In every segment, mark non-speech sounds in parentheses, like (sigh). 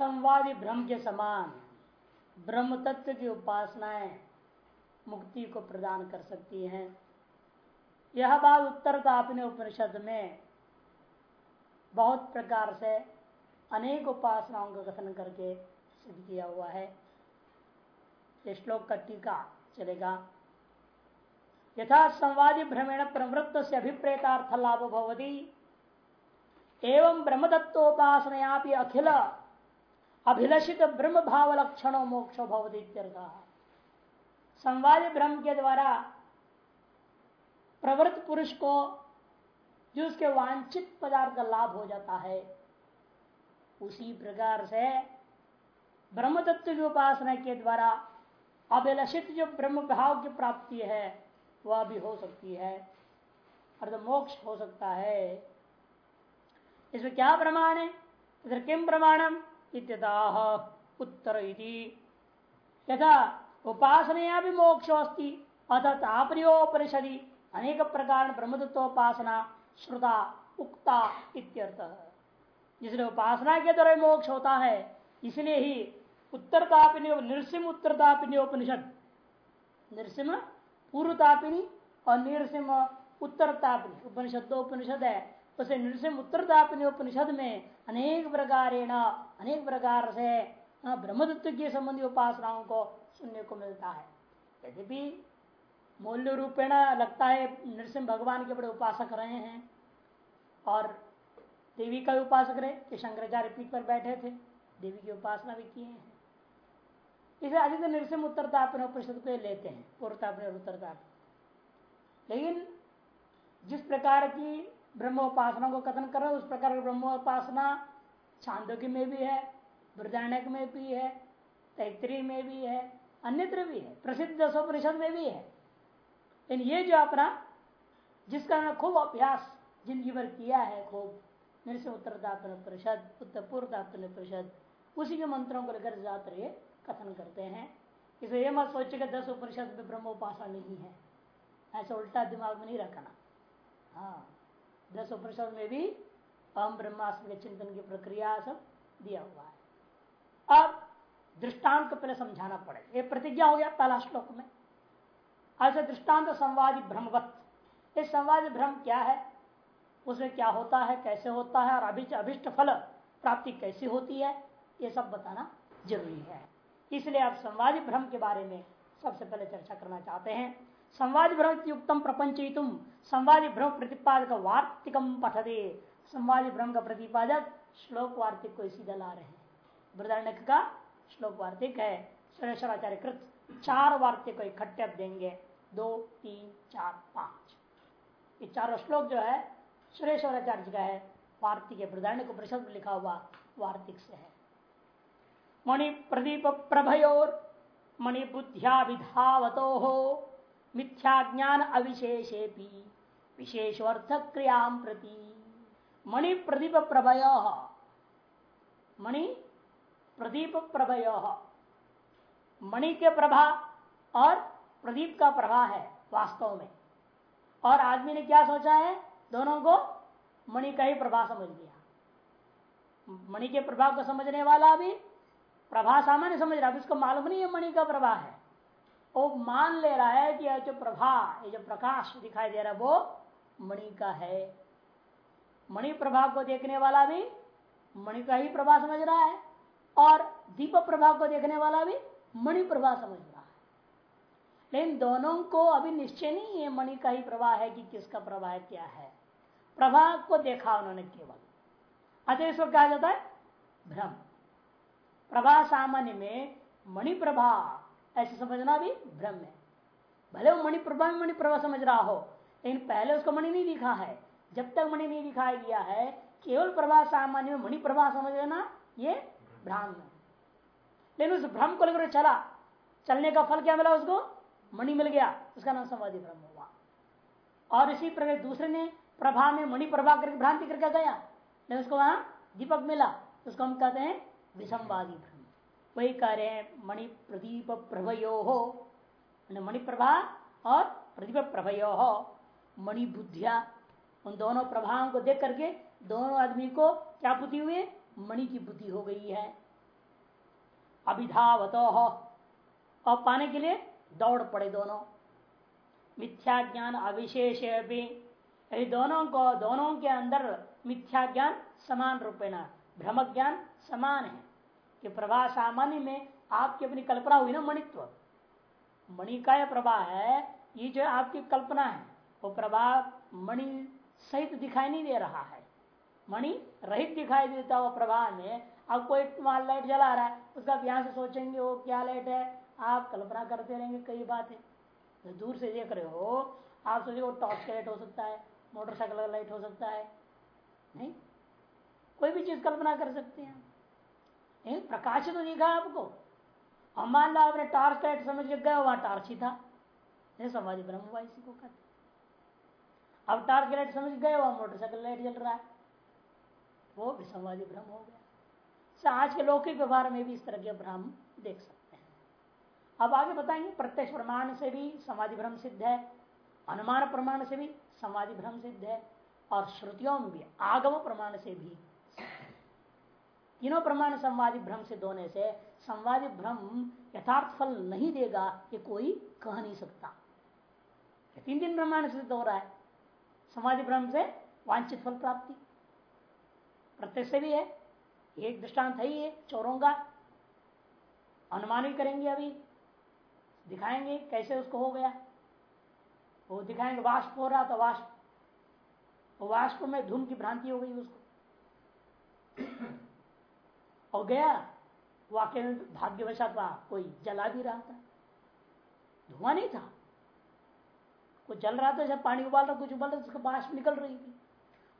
संवादी भ्रम के समान। ब्रह्म तत्व की उपासनाएँ मुक्ति को प्रदान कर सकती हैं। यह बात उत्तर तापने उपनिषद में बहुत प्रकार से अनेक उपासनाओं का कथन करके सिद्ध किया हुआ है। श्लोक का टीका चलेगा। यथा संवादी भ्रमेण प्रवृत्त से अभिप्रेतार्थ लाभ भवती। एवं ब्रह्मदत्तोपासनया अखिल अभिलषित ब्रह्म भाव लक्षणों मोक्ष संवादी ब्रह्म के द्वारा प्रवृत्त पुरुष को जो उसके वांछित पदार्थ का लाभ हो जाता है, उसी प्रकार से ब्रह्म तत्व की उपासना के द्वारा अभिलषित जो ब्रह्म भाव की प्राप्ति है, वह भी हो सकती है। अर्थात मोक्ष हो सकता है। इसमें क्या प्रमाण है? इधर किम प्रमाणम? उत्तर यथा उपासनया भी मोक्ष अस्ति अतः तापरियोपनिषदि अनेक प्रकार ब्रह्मदत्तोपासना श्रुता, उक्ता इत्यर्थ। जिसने उपासना के द्वारा मोक्ष होता है, इसलिए ही उत्तरतापिनी नृसिम उत्तरतापिनी उपनिषद नृसिम पूर्वतापिनी और नृसिम उत्तरतापिनी उपनिषद दो उपनिषद है। उसे नृसिम उत्तरतापिनी उपनिषद में अनेक प्रकार अनेक प्रकार से ब्रह्मदत्व के संबंधी उपासनाओं को सुनने को मिलता है। यद्यपि मूल्य रूपेण लगता है नृसिंह भगवान के बड़े उपासक रहे हैं और देवी का भी उपासक रहे, कि शंकराचार्य पीठ पर बैठे थे, देवी की उपासना भी किए हैं। इसे अधिक नृसिंह उत्तरतापन उपनिषद को लेते हैं पूर्वतापन और उत्तरतापन लेकिन जिस प्रकार की ब्रह्म उपासना को कथन कर उस प्रकार की ब्रह्म उपासना छांदोग्य में भी है वृदारण्यक में भी है तैतरी में भी है, अन्यत्र भी है, प्रसिद्ध दसोपनिषद में भी है। लेकिन ये जो अपना, जिसका खूब अभ्यास ज़िंदगी भर किया है, खूब नृसिंह उत्तरदातन परिषद, उत्तर पूर्व पूर्वदातन परिषद, उसी के मंत्रों को लेकर ज़्यादातर ये कथन करते हैं। इसलिए ये मत सोचे कि दस उपनिषद में ब्रह्म उपासना नहीं है। ऐसा उल्टा दिमाग में नहीं रखना। हाँ। दस उपनिषद में भी अहम ब्रह्मास्म के चिंतन की प्रक्रिया सब दिया हुआ है। अब दृष्टांत को पहले समझाना पड़ेगा। ये प्रतिज्ञा हो गया पहला श्लोक में। ऐसे दृष्टांत संवादी भ्रमवत ये संवादी भ्रम क्या है? उसमें क्या होता है, कैसे होता है, और अभिष्ट अभिष्ट फल प्राप्ति कैसी होती है, ये सब बताना ज़रूरी है। इसलिए आप संवादी भ्रम के बारे में सबसे पहले चर्चा करना चाहते हैं। संवादी भ्रम युक्तम प्रपंच संवादी भ्रम प्रतिपादक वार्तिकम पठदे संवादी भ्रम का प्रतिपादक श्लोक वार्तिक को सीधा ला रहे हैं। का श्लोक वार्तिक है। सुरेश्वराचार्य कृत चार वार्तिक को इकट्ठे देंगे। दो, तीन, चार, पाँच। ये चारों श्लोक जो है, सुरेश्वराचार्य का है। वार्तिक बृदारण्य को प्रशब्द लिखा हुआ वार्तिक से है। मणि प्रदीप प्रभयोर मणि बुद्धिया विधावतो हो मिथ्या ज्ञान अविशेषे विशेष अर्थ क्रिया प्रति। मणि प्रदीप प्रभय मणि प्रदीप प्रभय मणि के प्रभा और प्रदीप का प्रभा है वास्तव में। और आदमी ने क्या सोचा है? दोनों को मणि का ही प्रभा समझ लिया। मणि के प्रभाव को समझने वाला भी प्रभा सामान्य समझ रहा है उसको मालूम नहीं है मणि का प्रभा है। वो मान ले रहा है कि यह जो प्रभा, ये जो प्रकाश दिखाई दे रहा है, वो मणि का है। मणि प्रभाव को देखने वाला भी मणि का ही प्रभा समझ रहा है और दीप प्रभाव को देखने वाला भी मणि प्रभा समझ रहा है। लेकिन दोनों को अभी निश्चय नहीं है मणि का ही प्रवाह है कि किसका प्रवाह क्या है। प्रभा को देखा उन्होंने केवल। अतः इसको कहा जाता है भ्रम। प्रभा सामान्य में मणि प्रभा ऐसे समझना भी भ्रम है। भले वो मणि प्रभा में मणि प्रभा समझ रहा हो, लेकिन पहले उसको मणि नहीं दिखा है। जब तक मणि नहीं दिखाया गया है, केवल प्रभा सामान्य में मणि प्रभा समझ लेना ये भ्राम है। लेकिन उस भ्रम को लेकर चला, चलने का फल क्या मिला उसको? मणि मिल गया, उसका नाम समाधि भ्रम हुआ। और इसी प्रकार दूसरे ने प्रभा में मणि प्रभा करके भ्रांति करके गया, लेकिन उसको वहाँ दीपक मिला, उसको हम कहते हैं विषमवादी भ्रम। वही कह रहे हैं मणि प्रदीप प्रभयो हो मणि प्रभा और प्रदीप प्रभयो हो मणि बुद्धिया उन दोनों प्रभावों को देख करके दोनों आदमी को क्या बुद्धि हुए मणि की बुद्धि हो गई है। अभिधावत। और पाने के लिए दौड़ पड़े दोनों। मिथ्या ज्ञान अविशेष भी। दोनों को, दोनों के अंदर मिथ्या ज्ञान समान रूपेण भ्रम ज्ञान समान है। कि प्रभा सामान्य में आपकी अपनी कल्पना हुई ना मणित्व। मणि का यह प्रभा है, ये जो आपकी कल्पना है, वो प्रभा मणि सहित दिखाई नहीं दे रहा है। मणि रहित दिखाई देता हुआ प्रभा में, अब कोई वहाँ लाइट जला रहा है, उसका आप यहाँ से सोचेंगे, वो क्या लाइट है? आप कल्पना करते रहेंगे कई बातें। तो दूर से देख रहे हो, आप सोचे वो टॉर्च का लाइट हो सकता है, मोटरसाइकिल का लाइट हो सकता है, नहीं? कोई भी चीज़ कल्पना कर सकते हैं प्रकाश तो दिखा आपको। हम मान लो आपने टॉर्च लाइट समझ के गए वहाँ टॉर्च ही था। समाधि ब्रह्म हुआ इसी को कहते अब टॉर्च लाइट समझ गए, वहाँ मोटरसाइकिल लाइट जल रहा है। वो भी समाधि भ्रम हो गया। आज के लौकिक व्यवहार में भी इस तरह के भ्रम देख सकते हैं। अब आगे बताएँगे, प्रत्यक्ष प्रमाण से भी समाधि भ्रम सिद्ध है, अनुमान प्रमाण से भी समाधि भ्रम सिद्ध है, और श्रुतियों में भी, आगम प्रमाण से भी तीनों प्रमाण संवादी भ्रम सिद्ध होने से संवादी भ्रम यथार्थ फल नहीं देगा, ये कोई कह नहीं सकता। तीन दिन प्रमाण सिद्ध हो रहा है। समाधि भ्रम से वांछित फल प्राप्ति। प्रत्यक्ष भी है, एक दृष्टांत है है चोरों का। अनुमान भी करेंगे अभी, दिखाएँगे कैसे उसको हो गया। वो दिखाएँगे वाष्प हो रहा था, वाष्प। वाष्प में धूम की भ्रांति हो गई उसको। और गया। वाक्य में भाग्यवशात वहाँ कोई जला भी रहा था। धुआँ नहीं था। कुछ जल रहा था, जब पानी उबाल रहा, कुछ उबाल रहा, उसका बाष्प निकल रही थी।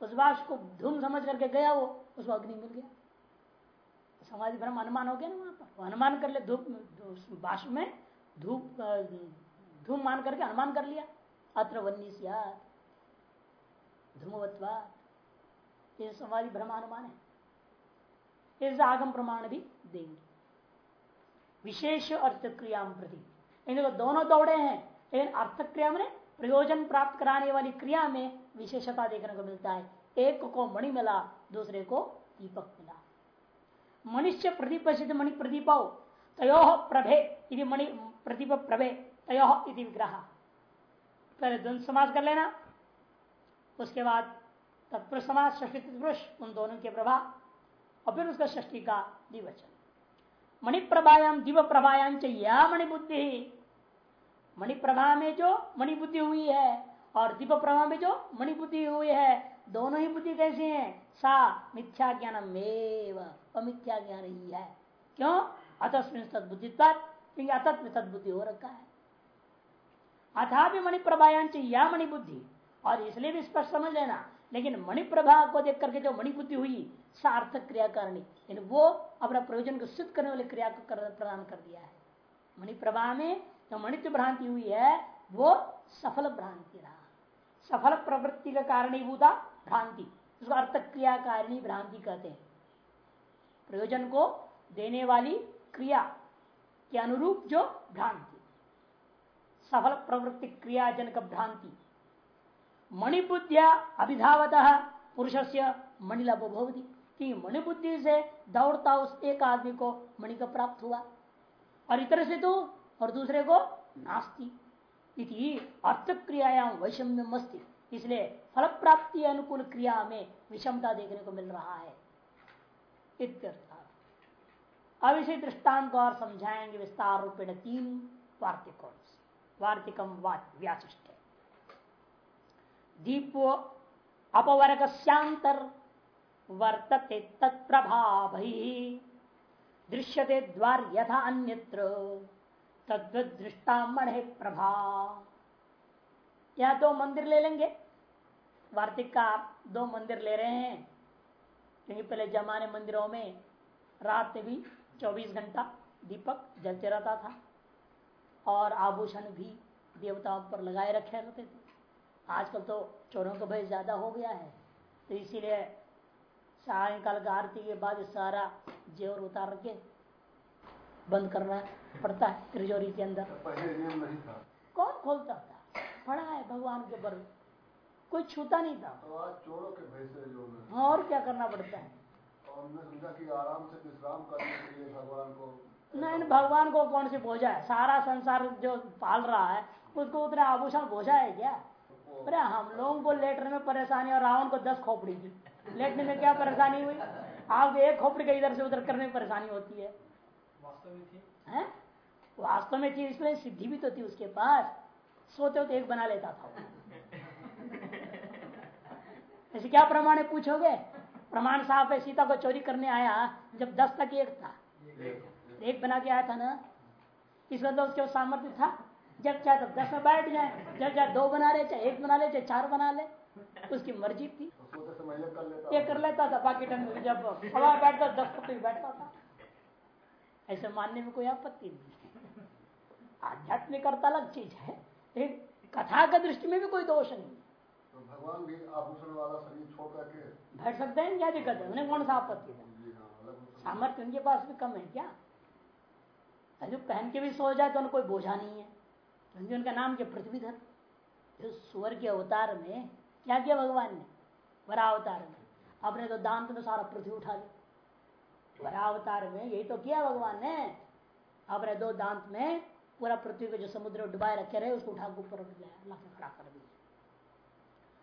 उस बाष्प को धूम समझ करके गया वो उसको अग्नि मिल गया। समाधि भ्रम अनुमान हो गया ना वहाँ पर। अनुमान कर ले, धूप बाष्प में धूप धूम मान करके अनुमान कर लिया। अत्र वन्य धूमवत्वा ये समाधि भ्रमानुमान है। इस आगम प्रमाण भी देंगे। विशेष अर्थ क्रिया प्रति। इन दोनों दौड़े हैं, लेकिन अर्थ क्रिया में प्रयोजन प्राप्त कराने वाली क्रिया में विशेषता देखने को मिलता है। एक को मणि मिला, दूसरे को दीपक मिला। मनुष्य प्रदीप सिद्ध मणि प्रदीप तयो प्रभे यदि मणि प्रदीप प्रभे, तयो विग्रह। पहले द्वंद समाज कर लेना, उसके बाद तत्पुरुष समाज ष्टी पुरुष उन दोनों के प्रभाव और फिर उसका ष्टी का दिवचन मणिप्रभायाम दिव प्रभायाम या मणिबुद्धि। मणिप्रभा में जो मणिबुद्धि हुई है और दीप प्रभा में जो मणिबुद्धि हुई है, दोनों ही बुद्धि कैसी है? सा मिथ्या ज्ञान अमिथ्या ज्ञान ही है। क्यों? अतस्मिन तदबुद्धि क्योंकि अतत्व तदबुद्धि हो रखा है। अथा भी मणिप्रभायांच या मणिबुद्धि, और इसलिए भी स्पष्ट समझ लेना। लेकिन मणिप्रभा को देख करके जो मणिबुद्धि हुई, सार्थक क्रिया करनी वो अपना प्रयोजन को सिद्ध करने वाली क्रिया को प्रदान कर दिया है। मणिप्रभा में जो मणित्व भ्रांति हुई है, वो सफल भ्रांति रहा। सफल प्रवृत्ति का कारणीभूता भ्रांति। उसको क्रिया कारिणी भ्रांति कहते हैं। प्रयोजन को देने वाली क्रिया के अनुरूप जो भ्रांति। सफल प्रवृत्ति क्रियाजनक भ्रांति। मणिबुद्धिया अभिधावत पुरुष से मणिलाभ भवती। कि मणिबुद्धि से दौड़ता उस एक आदमी को मणि का प्राप्त हुआ। और इतर से तो और दूसरे को नास्ती। इति अर्थ क्रियायाम वैषम्य मस्ती इसलिए फल प्राप्ति अनुकूल क्रिया में विषमता देखने को मिल रहा है। अब इसे दृष्टांत और समझाएँगे विस्तार रूपेण तीन वार्तिकों वार्तिकम व्याचिष्ट दीपो अपवर्ग श्यांतर वर्तते तत्प्रभाव। दृश्यते द्वार यथा अन्यत्र तद्वृष्टा मणे प्रभा। या दो मंदिर ले लेंगे। वार्तिक का दो मंदिर ले रहे हैं। क्योंकि पहले जमाने मंदिरों में रात भी 24 घंटा दीपक जलते रहता था। और आभूषण भी देवताओं पर लगाए रखे रहते थे। आजकल तो चोरों का भय ज़्यादा हो गया है। तो इसीलिए सायकाल का आरती के बाद सारा जेवर उतार के बंद करना पड़ता है त्रिजोरी के अंदर। था। कौन खोलता था? पड़ा है भगवान के ऊपर। कोई छूता नहीं था। तो आज चोरों के भय से जो हाँ, और क्या करना पड़ता है? और हमने समझा कि आराम से विश्राम करने के लिए भगवान को नहीं नहीं, भगवान को कौन सी बोझा है? सारा संसार जो पाल रहा है उसको उतना आभूषण बोझा है क्या? अरे हम लोगों को लेटने में परेशानी और रावण को दस खोपड़ी की लेटने में क्या परेशानी हुई? आपको एक खोपड़ी का इधर से उधर करने में परेशानी होती है। वास्तव में थी? हैं? वास्तव में थी इसलिए सिद्धि भी तो थी उसके पास। सोते होते एक बना लेता था ऐसे क्या प्रमाण है पूछोगे? प्रमाण साहब है सीता को चोरी करने आया जब दस तक एक था। एक। बना के आया था ना? इस मतलब उसके सामर्थ्य था? जब चाहे तब दस में बैठ जाए जब चाहे दो बना ले चाहे एक बना ले चाहे चार बना ले। उसकी मर्ज़ी थी। तो ये कर लेता था बाकी टाइम में जब हवा बैठता दस तक बैठता था। ऐसे मानने में कोई आपत्ति नहीं। आध्यात्मिक अर्थ अलग चीज़ है लेकिन कथा का दृष्टि में भी कोई दोष नहीं। तो भगवान भी आभूषण वाला शरीर छोड़ करके बैठ सकते हैं क्या दिक्कत है उन्हें कौन सा आपत्ति है? हाँ सामर्थ्य उनके पास भी कम है क्या? जो पहन के भी सो जाए तो उन्हें कोई बोझा नहीं है। क्योंकि उनका नाम क्या? पृथ्वीधर। जो सुअर के अवतार में क्या किया भगवान ने? वरावतार में। अपने तो दांत में सारा पृथ्वी उठा लिया वरा अवतार में यही तो किया भगवान ने। अपने दो दांत में पूरा पृथ्वी को जो समुद्र में डुबाए रखे रहे, उसको उठा ऊपर ने खड़ा कर दिया।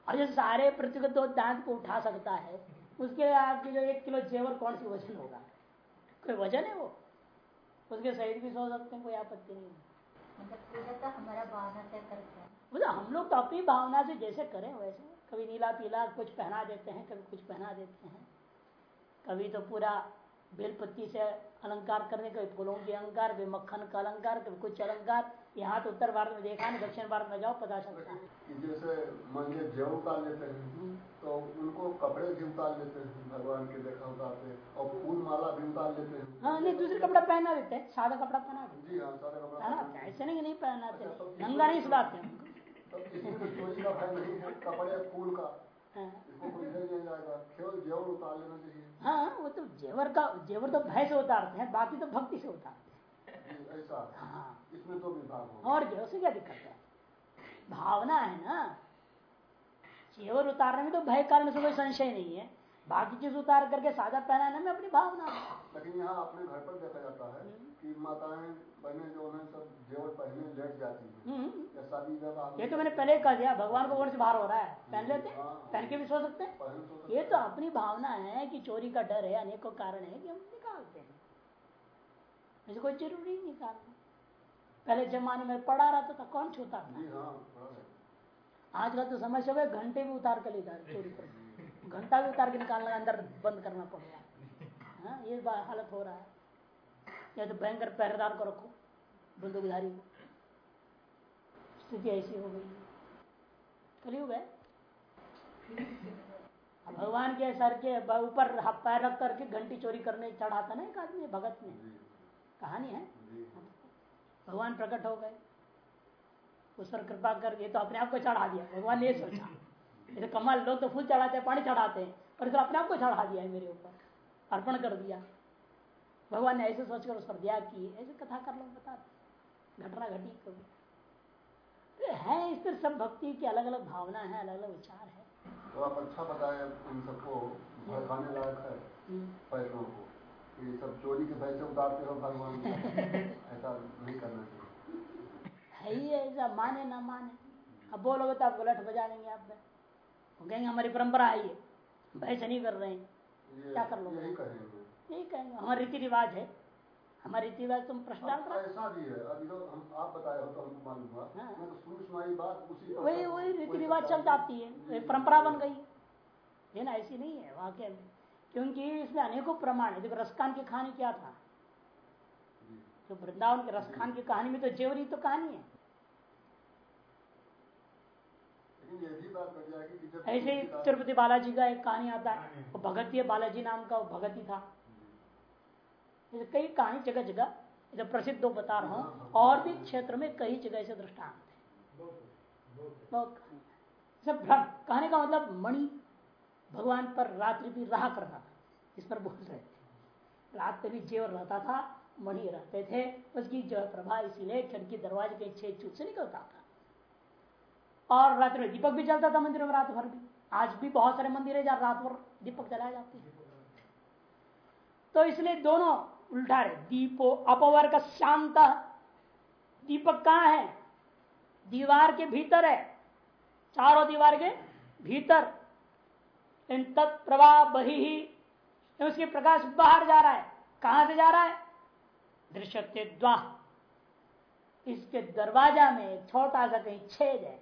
और जो सारे पृथ्वी के दो दांत को उठा सकता है, उसके लिए आपके जो एक किलो जेवर कौन सी वज़न होगा? कोई वज़न है वो? उसके सहित भी सो सकते हैं, कोई आपत्ति नहीं है। मतलब हम लोग तो अपनी भावना से जैसे करें वैसे। कभी नीला पीला कुछ पहना देते हैं, कभी कुछ पहना देते हैं। कभी तो पूरा बेलपत्ती से अलंकार करने कभी फूलों के अलंकार, कभी मक्खन का अलंकार, कभी कुछ अलंकार। यहाँ तो उत्तर भारत में देखा नहीं दक्षिण भारत में जाओ पता चलता है। जैसे मान लीजिए जेव उतार लेते हैं तो उनको कपड़े भी उतार लेते हैं भगवान के देखा उतारते और फूल माला भी उतार लेते हैं। हाँ नहीं दूसरे कपड़ा पहना देते हैं सादा कपड़ा पहना देते जी हाँ सारा कपड़ा हैं ऐसे नहीं नहीं पहनाते नंगा नहीं सुधाते हैं। तो का भय नहीं है कपड़े फूल का। हाँ। इसको कोई नहीं जाएगा केवल जेवर उतार लेना चाहिए। हाँ वो तो जेवर का जेवर तो भय से उतारते हैं बाकी तो भक्ति से उतारते हैं। ऐसा हाँ। इसमें तो विभाग और क्या उससे क्या दिक्कत है? भावना है ना? जेवर उतारने में तो भय कारण से कोई संशय नहीं है। बाकी चीज़ उतार करके सादा पहनाने में अपनी भावना है। लेकिन यहाँ अपने घर पर देखा जाता है कि माताएँ बहनें जो है सब जेवर पहने लेट जाती हैं। हम्म, शादी ये तो मैंने पहले ही कह दिया भगवान को कौन से बाहर हो रहा है। पहन लेते हाँ। पहन के भी सो सकते हैं? तो ये तो अपनी भावना है कि चोरी का डर है अनेकों कारण है कि हम निकालते हैं। ऐसे कोई ज़रूरी नहीं निकालना पहले जमाने में पड़ा रहता था कौन छूता था? हाँ। आजकल तो समस्या है घंटे भी उतार के ले चोरी कर घंटा भी उतार के निकालना अंदर बंद करना पड़ेगा। हाँ ये हालत हो रहा है। या तो भयंकर पहरेदार को रखो बंदूकधारी को। स्थिति ऐसी हो गई है। कलयुग है। भगवान के सर के ऊपर पैर रख करके घंटी चोरी करने चढ़ाता ना एक आदमी भगत जी। कहानी है। भगवान प्रकट हो गए। उस पर कृपा कर ये तो अपने आप को चढ़ा दिया। भगवान ने सोचा। ये तो कमाल लोग तो फूल चढ़ाते हैं पानी चढ़ाते हैं और तो अपने आप को चढ़ा दिया है मेरे ऊपर। अर्पण कर दिया। भगवान ने ऐसे सोचकर उस पर दया की ऐसे कथा कर लो बता घटना घटी कभी तो है इस तरह सब भक्ति की अलग अलग भावना है अलग अलग विचार है। तो आप अच्छा बताए उन सबको भड़काने लायक है। पैसों को। कि सब चोरी के पैसे उतारते हो भगवान को। (laughs) ऐसा नहीं करना चाहिए। है ही ऐसा माने ना माने। अब बोलोगे तो आपको लठ बजा देंगे आप वो कहेंगे हमारी परंपरा है ये भय से नहीं कर रहे हैं। क्या कर लोगे? यही कहेंगे। हमारा रीति रिवाज है। हमारा रीति रिवाज तुम प्रश्न हो। ऐसा भी है। अभी तो हम आप बताए हो तो हमको मालूम हुआ। हाँ। तो बात उसी वही वही रीति रिवाज चल जाती है। परंपरा बन गई। है ना ऐसी नहीं है वाक्य में। क्योंकि इसमें अनेकों प्रमाण है देखो रसखान की कहानी क्या था? जी। जो वृंदावन के रसखान की कहानी में तो जेवरी तो कहानी है। ऐसे ही तिरुपति बालाजी का एक कहानी आता है वो भगत बालाजी नाम का वो भगत ही था। ऐसे कई कहानी जगह जगह इधर प्रसिद्ध दो बता रहा हूँ। और भी क्षेत्र में कई जगह ऐसे दृष्टांत है। बहुत कहानियाँ सब भ्रम कहने का मतलब मणि भगवान पर रात्रि भी रहा करता था। इस पर बोल रहे थे। रात में भी जेवर रहता था, मणि रहते थे, उसकी जो है प्रभा इसीलिए खिड़की दरवाजे के छेद छूट से निकलता था। और रात्रि में दीपक भी जलता था मंदिरों में रात भर भी आज भी बहुत सारे मंदिर है जहाँ रात भर दीपक जलाए जाते हैं। तो इसलिए दोनों उल्टा रहे। दीपो अपवर्ग शांत। दीपक कहाँ है? दीवार के भीतर है। चारों दीवार के भीतर। इन तत्प्रवाह बही ही उसके प्रकाश बाहर जा रहा है। कहाँ से जा रहा है? दृश्य द्वा इसके दरवाज़ा में छोटा सा कहीं छेद है।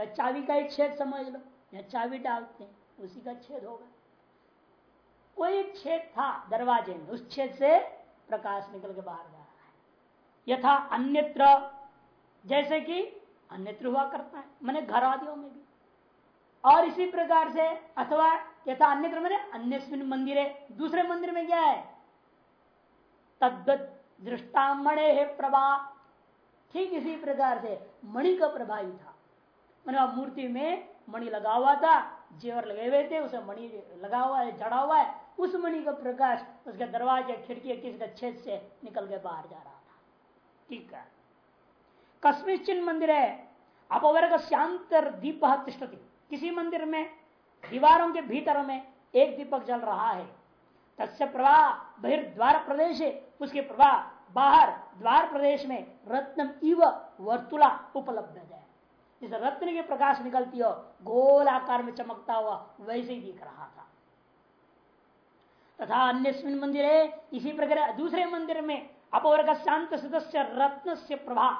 या चाबी का एक छेद समझ लो, या चाबी डालते हैं, उसी का छेद होगा। कोई एक छेद था दरवाजे में, उस छेद से प्रकाश निकल के बाहर जा रहा है। यथा अन्यत्र, जैसे कि अन्यत्र हुआ करता है, मैंने घर आदियों में भी। और इसी प्रकार से अथवा यथा अन्य मैंने अन्य मंदिर है दूसरे मंदिर में क्या है? तद्वत दृष्टामणे है प्रभा। ठीक इसी प्रकार से मणि का प्रभावी था। मैंने मूर्ति में मणि लगा हुआ था, जेवर लगे हुए थे, उसे मणि लगा हुआ है जड़ा हुआ है, उस मणि का प्रकाश उसके दरवाजे, खिड़की, किसी छेद से निकल के बाहर जा रहा था। ठीक है। कस्मिश्चिन मंदिर है अपवर्ग शांतर दीप तिष्ठती। किसी मंदिर में, दीवारों के भीतर में एक दीपक जल रहा है। तस्य प्रवाह बहिर्द्वार प्रदेश है उसके प्रवाह बाहर द्वार प्रदेश में रत्न इव वर्तुला उपलब्ध है। इस रत्न के प्रकाश निकलती हो, गोल आकार में चमकता हुआ, वैसे ही दिख रहा था। तथा अन्य मंदिर, इसी प्रकार दूसरे मंदिर में अपवर्ग शांत सदस्य रत्न से प्रभा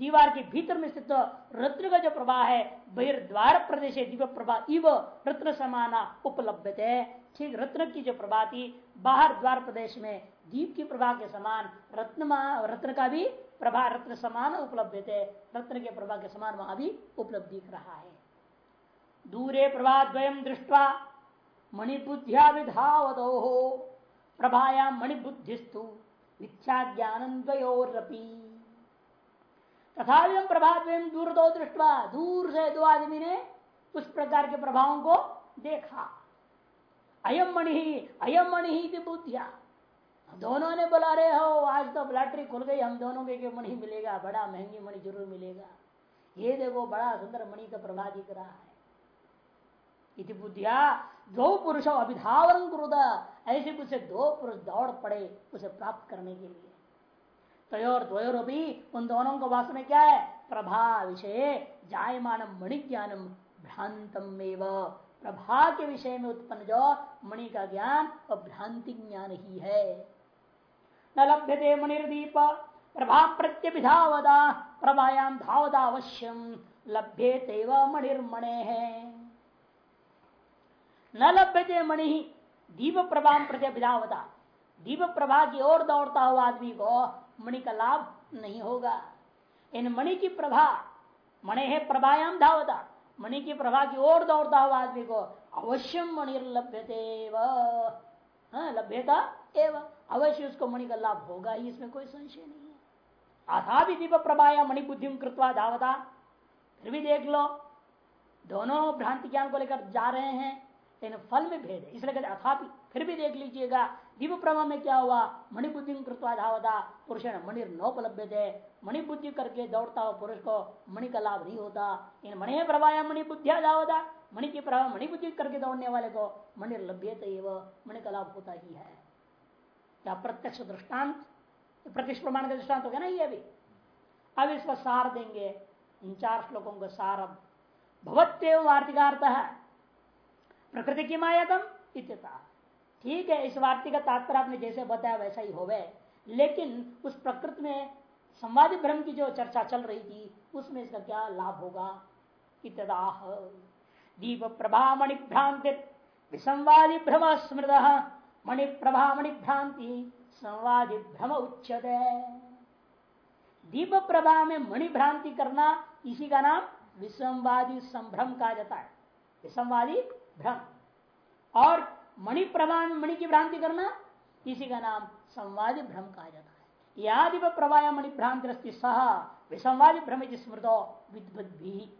दीवार के भीतर में स्थित रत्न का जो प्रभा है, बहिर्द्वार प्रदेश दिव्य प्रभा इव रत्न समाना उपलब्ध है। ठीक, रत्न की जो प्रभा थी, बाहर द्वार प्रदेश में दीप की प्रभा के समान रत्न रत्न का भी प्रभा रत्न समान उपलब्ध थे रत्न के प्रभा के समान वहाँ भी उपलब्ध दिख रहा है। दूरे प्रभा द्वयम दृष्टवा मणिबुद्धिया विधावतो। प्रभाया मणिबुद्धिस्तु मिथ्या ज्ञान द्वयोरपी तथा हम प्रभाव दूर दो दृष्टवा दूर से दो आदमी ने उस प्रकार के प्रभावों को देखा। अयम मणि अयम मणि बुद्धिया। दोनों ने बोला रहे हो, आज तो लॉटरी खुल गई, हम दोनों के मणि मिलेगा? बड़ा महँगी मणि ज़रूर मिलेगा। ये देखो, बड़ा सुंदर मणि का प्रभा दिख रहा है। इति बुद्धिया, दो पुरुषों अभिधावन क्रुदा ऐसे कुछ दो पुरुष दौड़ पड़े उसे प्राप्त करने के लिए। तयोर द्वयोर भी उन दोनों को वास्तव में क्या है? प्रभा विषय जायमान मणि ज्ञानम भ्रांतम प्रभा के विषय में उत्पन्न जो मणि का ज्ञान और भ्रांति ज्ञान ही है। न लभ्य थे मणिर्दीप प्रभा प्रत्यभिधावदा प्रभायाम धावदा अवश्यम लभ्य तेव मणिर्मणे। है न लभ्य थे मणि दीप प्रभा प्रत्यभिधावदा। दीप प्रभा की ओर दौड़ता हुआ आदमी को मणि का लाभ नहीं होगा। इन मणि की प्रभा मणि है प्रभायाम धावता। मणि की प्रभा की ओर दौड़ता हुआ आदमी को अवश्य मणि लभ्यते हाँ, लभ्यता एवं। अवश्य उसको मणि का लाभ होगा ही इसमें कोई संशय नहीं है। अथा भी दीप प्रभाया मणि बुद्धि कृतवा धावता। फिर भी देख लो दोनों भ्रांति ज्ञान को लेकर जा रहे हैं। लेकिन फल में भेद है इसलिए अथापि फिर भी देख लीजिएगा दिव्य प्रमा में क्या हुआ मणिबुद्धि धावता। पुरुष मणि नोपलब्ध थे मणिबुद्धि करके दौड़ता हुआ पुरुष को मणि का लाभ नहीं होता। इन मणि प्रभाया मणिबुद्धिया धावता। मणि की प्रभाव मणिबुद्धि करके दौड़ने वाले को मणि लभ्य थे मणि का लाभ होता ही है। क्या प्रत्यक्ष दृष्टांत प्रत्यक्ष प्रमाण का दृष्टांत हो गया ना ये अभी। अब इसका सार देंगे। इन चार श्लोकों का सार अब। भगवत्व आर्थिकार्थ है प्रकृति की माया मायातम इत्यता ठीक है, इस वार्ती का तात्पर्य आपने जैसे बताया वैसा ही होवे। लेकिन उस प्रकृति में संवादी भ्रम की जो चर्चा चल रही थी, उसमें इसका क्या लाभ होगा? इतदाह। दीप प्रभा मणि भ्रांति विसंवादी भ्रम स्मृत। मणि प्रभा मणि भ्रांति संवादी भ्रम उच्चत दीप प्रभा में मणि भ्रांति करना इसी का नाम विसंवादी संभ्रम कहा जाता है। विसंवादी भ्रम। और मणि प्रमाण मणि की भ्रांति करना, इसी का नाम संवादी भ्रम कहा जाता है। यादि प्रवाह मणि भ्रांति सह, विसंवादी भ्रम स्मृतो विद्वद्भी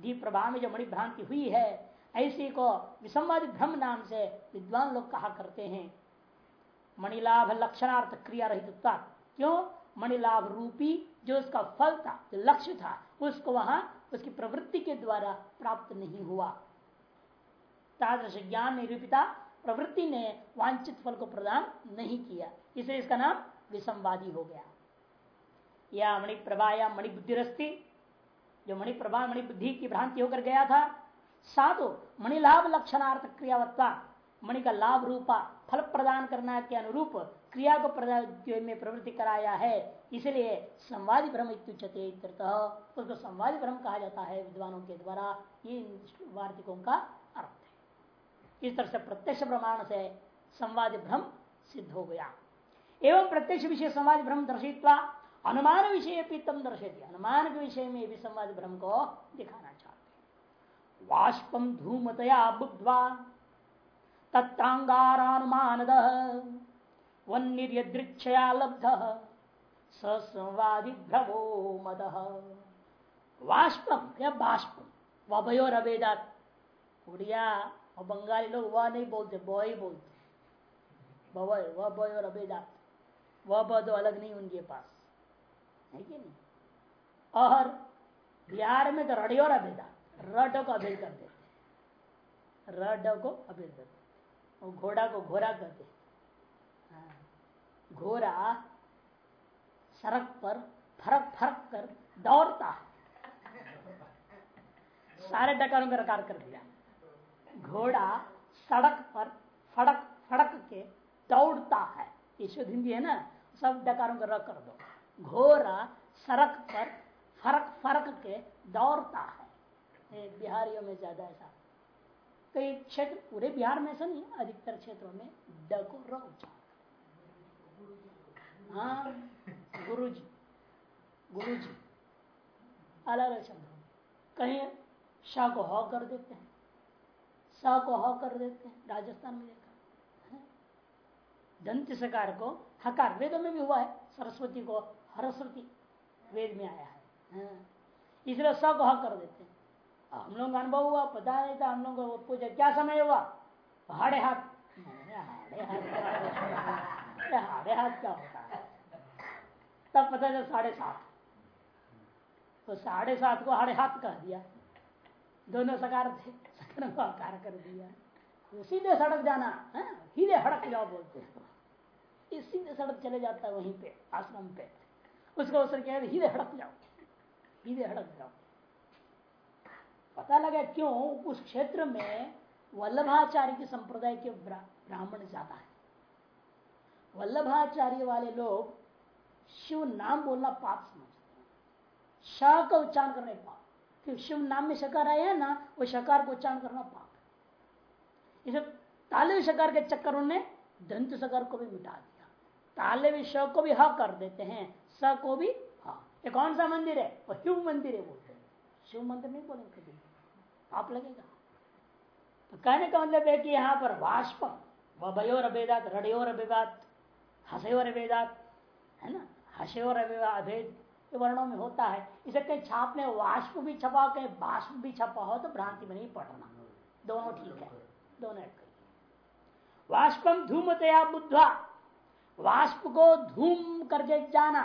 दीप प्रभा में जो मणि भ्रांति हुई है, ऐसी को विसंवादी भ्रम नाम से विद्वान लोग कहा करते हैं। मणिलाभ लक्षणार्थ क्रिया रहित क्यों? मणिलाभ रूपी जो उसका फल था, जो लक्ष्य था, उसको वहाँ, उसकी प्रवृत्ति के द्वारा प्राप्त नहीं हुआ। तादृश ज्ञान निरूपिता प्रवृत्ति ने वांछित फल को प्रदान नहीं किया। इसलिए इसका नाम विसंवादी हो गया। या मणि प्रभा या मणि जो मणि प्रभा मणि की भ्रांति होकर गया था, साधु मणिलाभ लक्षणार्थ क्रियावत्ता, मणि का लाभ रूपा फल प्रदान करना के अनुरूप क्रिया को में प्रवृत्ति कराया है, इसलिए संवादी भ्रम उसको संवादी भ्रम कहा जाता है विद्वानों के द्वारा ये वार्तिकों का इस तरह से प्रत्यक्ष प्रमाण से संवादी भ्रम सिद्ध हो गया। एवं प्रत्यक्ष विषय संवाद भ्रम दर्शित्वा अनुमान विषय पीतम दर्शित अनुमान के विषय में भी संवाद भ्रम को दिखाना चाहते वाष्पम धूमतया बुद्ध्वा तत्रांगारानुमान वन्यदृक्षया लब्ध संवादि भ्रवो मद। वाष्पम या बाष्पम अवेदात उड़िया और बंगाली लोग वह नहीं बोलते, बॉय बोलते। वह बॉय और अभेदात वह ब तो अलग नहीं उनके पास। है कि नहीं? और बिहार में तो रडियो और अभेदा रड को अभेद कर देते रड को अभेद करते और घोड़ा को घोड़ा कहते हाँ। घोड़ा सड़क पर फरक फरक कर दौड़ता सारे डकारों का रकार कर दिया। घोड़ा सड़क पर फड़क फड़क के दौड़ता है। ये शुद्ध हिंदी है ना? सब डकारों को रख कर दो। घोड़ा सड़क पर फरक फरक के दौड़ता है। बिहारियों में ज़्यादा ऐसा। कई क्षेत्र पूरे बिहार में ऐसा नहीं अधिकतर क्षेत्रों में ड को। र हाँ गुरु जी गुरु जी अलग अलग शब्द कहीं शाह को ह कर देते हैं। स को ह कर देते हैं, राजस्थान में देखा। दंत सकार को, हकार, वेदों में भी हुआ है, सरस्वती को, हरस्वती वेद में आया है। इसलिए स को ह कर देते हैं। हम लोग अनुभव हुआ, पता नहीं था हम लोग को पूछा क्या समय हुआ? हाड़े हाथ। हाड़े हाथ। हाड़े हाथ क्या होता है? तब पता चला साढ़े सात। तो साढ़े सात को हाड़े हाथ कह दिया। दोनों सकार थे। को आकार कर दिया। सीधे सड़क जाना, है? सीधे हड़क जाओ बोलते हैं। सीधे सड़क चले जाता है वहीं पे, आश्रम पे। उसका अवसर क्या है हीरे हड़क जाओ। हीरे हड़क जाओ। पता लगा क्यों? उस क्षेत्र में वल्लभाचार्य के संप्रदाय के ब्राह्मण ज़्यादा है। वल्लभाचार्य वाले लोग शिव नाम बोलना पाप समझते हैं। श का उच्चारण करने पाप शिव नाम में शकार आया है ना, वो शकार को उच्चारण करना पाप इसे ताले शकार के चक्कर उन्होंने दंत सकार को भी मिटा दिया। ताले भी श को भी ह कर देते हैं, स को भी ह। ये कौन सा मंदिर है? वो शिव मंदिर है बोलते शिव मंदिर नहीं बोलेंगे कभी। आप लगेगा। तो कहने का मतलब है कि यहाँ पर वाष्पम वयोर अभेदात रड़योर अभेदात, हसयोर अभेदात, है ना? हसयोर अभेद वर्णों में होता है। इसे कहीं छापने वाष्प भी छपा कहीं बाष्प भी छपा हो तो भ्रांति में नहीं पढ़ना दोनों ठीक है। दोनों वाष्पम धूमतया बुद्धवा। वाष्प को धूम करके जाना,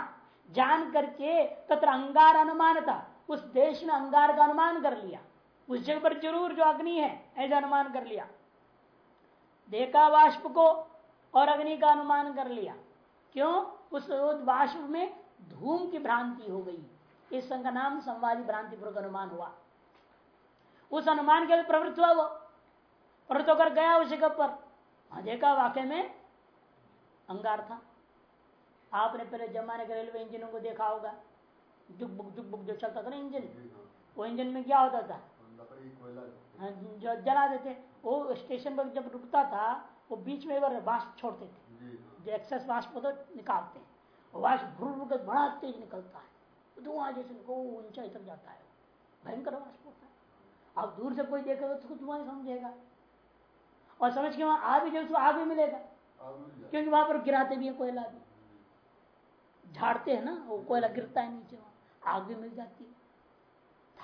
जान करके तत्र अंगार अनुमान था उस देश ने अंगार का अनुमान कर लिया। उस जगह पर ज़रूर जो अग्नि है, ऐसा अनुमान कर लिया। देखा वाष्प को और अग्नि का अनुमान कर लिया। क्यों? उस वाष्प में धूम की भ्रांति हो गई। इस संघ का नाम संवादी भ्रांति पूर्वक अनुमान हुआ। उस अनुमान के प्रवृत्त हुआ वो। प्रवृत्त होकर गया उस जगह पर। देखा वाक्य में अंगार था। आपने पहले जमाने के रेलवे इंजनों को देखा होगा। दुख बुक दुख बुक जो चलता था ना इंजन वो इंजन में क्या होता था? हाँ, जो जला देते। वो स्टेशन पर जब रुकता था वो बीच में बाष्प छोड़ते थे। जो एक्सेस वाष्प तो निकालते। हैं वाष्प भूर बड़ा तेज निकलता है। धुआँ जैसे ऊँचा तक जाता है। भयंकर वाष्प होता है। अब दूर से कोई देखेगा तो धुआँ समझेगा। और समझ के वहाँ आ भी उसको आग भी मिलेगा। क्योंकि वहाँ पर गिराते भी है कोयला भी। झाड़ते हैं ना वो कोयला गिरता है नीचे वहाँ। आग भी मिल जाती है।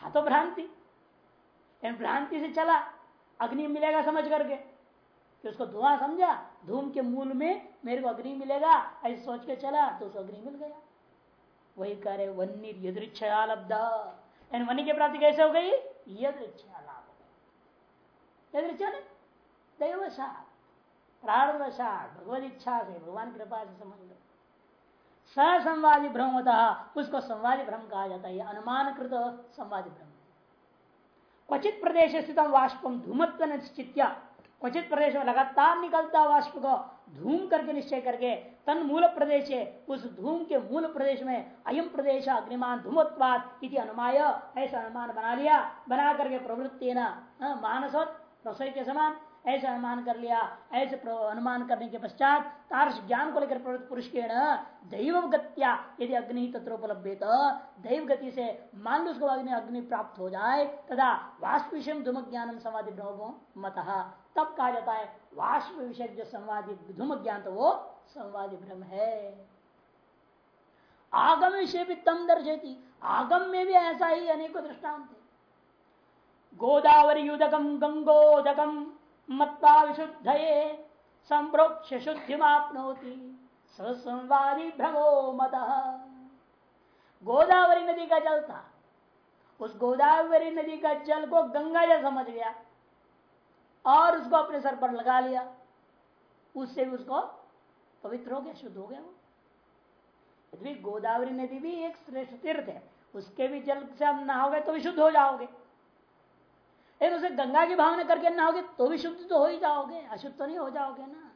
था तो भ्रांति। भ्रांति से चला अग्नि मिलेगा समझ करके। कि उसको धुआँ समझा, धूम के मूल में मेरे को अग्नि मिलेगा, ऐसे सोच के चला तो उसको अग्नि मिल गया। वही कह रहे वन्य वन्य की प्राप्ति कैसे हो गई? भगवत इच्छा से, भगवान कृपा से समझ लो। भ्रम होता उसको संवादी भ्रम कहा जाता है। अनुमान कृत संवादी भ्रम। क्वचित प्रदेश स्थित वाष्पम धूमत्व निश्चित्या क्वचित प्रदेश में लगातार निकलता वाष्प को धूम करके निश्चय करके तन मूल प्रदेश उस धूम के मूल प्रदेश में अयम प्रदेश अग्निमान धूमत्वाद इति अनुमाय, ऐसा अनुमान बना लिया, बना करके प्रवृत्ति न मानसोत, रसोई के समान, ऐसा अनुमान कर लिया, ऐसे अनुमान करने के पश्चात तार्श ज्ञान को लेकर प्रवृत्त पुरुष के दैव गत्या यदि अग्नि तत्व उपलब्ध दैव गति से मान लो उसको अग्नि अग्नि प्राप्त हो जाए तथा वाष्प विषय धूम ज्ञान समाधि मत। तब कहा जाता है, वाष्प विषय जो संवादी धूम ज्ञान तो वो संवादी भ्रम है। आगम विषय भी तम दर्शेती आगम में भी ऐसा ही अनेकों दृष्टांत है। गोदावरी युदकम गंगोदकम मत्ता विशुद्ध संप्रोक्ष शुद्धिमापनोति। ससंवादी भ्रमो मत। गोदावरी नदी का जल था। उस गोदावरी नदी का जल को गंगा जल समझ गया। और उसको अपने सर पर लगा लिया। उससे भी उसको पवित्र हो गया, शुद्ध हो गया वो। यदि गोदावरी नदी भी एक श्रेष्ठ तीर्थ है। उसके भी जल से आप नहाओगे तो भी शुद्ध हो जाओगे। लेकिन उसे गंगा की भावना करके नहाओगे तो भी शुद्ध तो हो ही जाओगे, अशुद्ध तो नहीं हो जाओगे ना।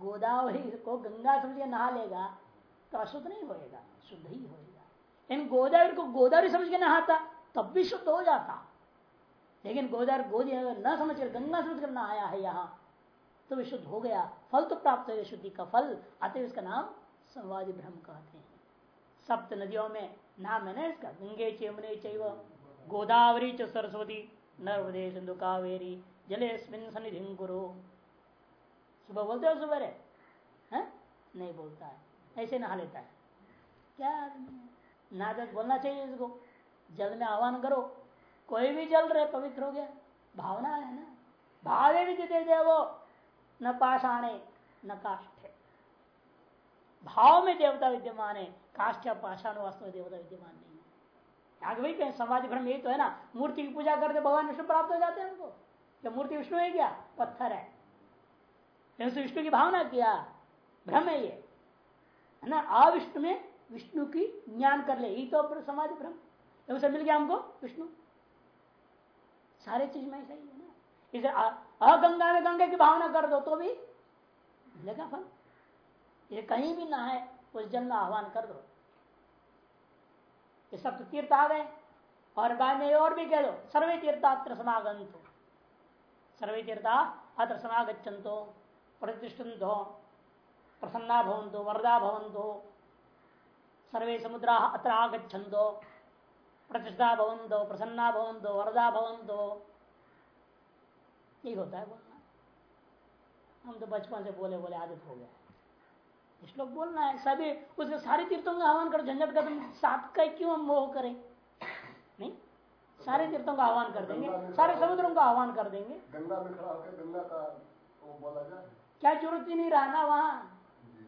गोदावरी को गंगा समझ के नहा लेगा तो अशुद्ध नहीं होएगा, शुद्ध ही होएगा। इन गोदावरी को गोदावरी समझ के नहाता तब भी शुद्ध हो जाता। लेकिन गोदार गोदी न समझ कर, गंगा समझ कर नहाया है यहाँ तो विशुद्ध हो गया। फल तो प्राप्त हो गया शुद्धि का फल आते इसका नाम संवादी ब्रह्म कहते हैं। सप्त नदियों में नाम है ना इसका, गंगे चेमने चैव, गोदावरी च सरस्वती, नर्मदे सिंधु कावेरी जले सन्निधि गुरु सुबह बोलते हो सुबह है? नहीं बोलता है, ऐसे नहा लेता है। क्या ना बोलना चाहिए इसको, जल में आह्वान करो। कोई भी जल रहे, पवित्र हो गया। भावना है ना? भावे भी दे वो? न पाषाणे, न काष्ठे। भाव में देवता विद्यमान है। काष्ठ या पाषाण वास्तव में देवता विद्यमान नहीं है। आगे कहें समाधि भ्रम यही तो है ना। मूर्ति की पूजा करते भगवान विष्णु प्राप्त हो जाते हैं उनको। क्या मूर्ति विष्णु है क्या? पत्थर है। विष्णु की भावना किया। भ्रम है ये। है ना? अविष्णु में विष्णु की ज्ञान कर ले। यही तो समाधि भ्रम। उसे मिल गया हमको विष्णु। सारे चीज़ में ऐसा ही ना। इसे अगंगा में गंगे की भावना कर दो तो भी मिलेगा फल। ये कहीं भी ना है, उस जल में आह्वान कर दो। ये सब तो तीर्थ आ गए और बाद में और भी कह दो, सर्वे तीर्थात्र समागंतो सर्वे तीर्था अत्र समागछंतो प्रतिष्ठो प्रसन्ना भवंतो वरदा भवंतो सर्वे समुद्रा अत्र आगछंतो प्रतिष्ठा भवन दो प्रसन्ना भवन दो वरदा भवन दो यही होता है बोलना। हम तो बचपन से बोले बोले आदत हो गया श्लोक बोलना है सभी उसके सारे तीर्थों का आह्वान कर झंझट का तुम सात का क्यों हम मोह करें? नहीं? सारे तीर्थों का आह्वान कर देंगे। सारे समुद्रों का आह्वान कर देंगे। गंगा में खड़ा होकर गंगा का वो बोला जाए। क्या ज़रूरत ही नहीं रहा ना वहाँ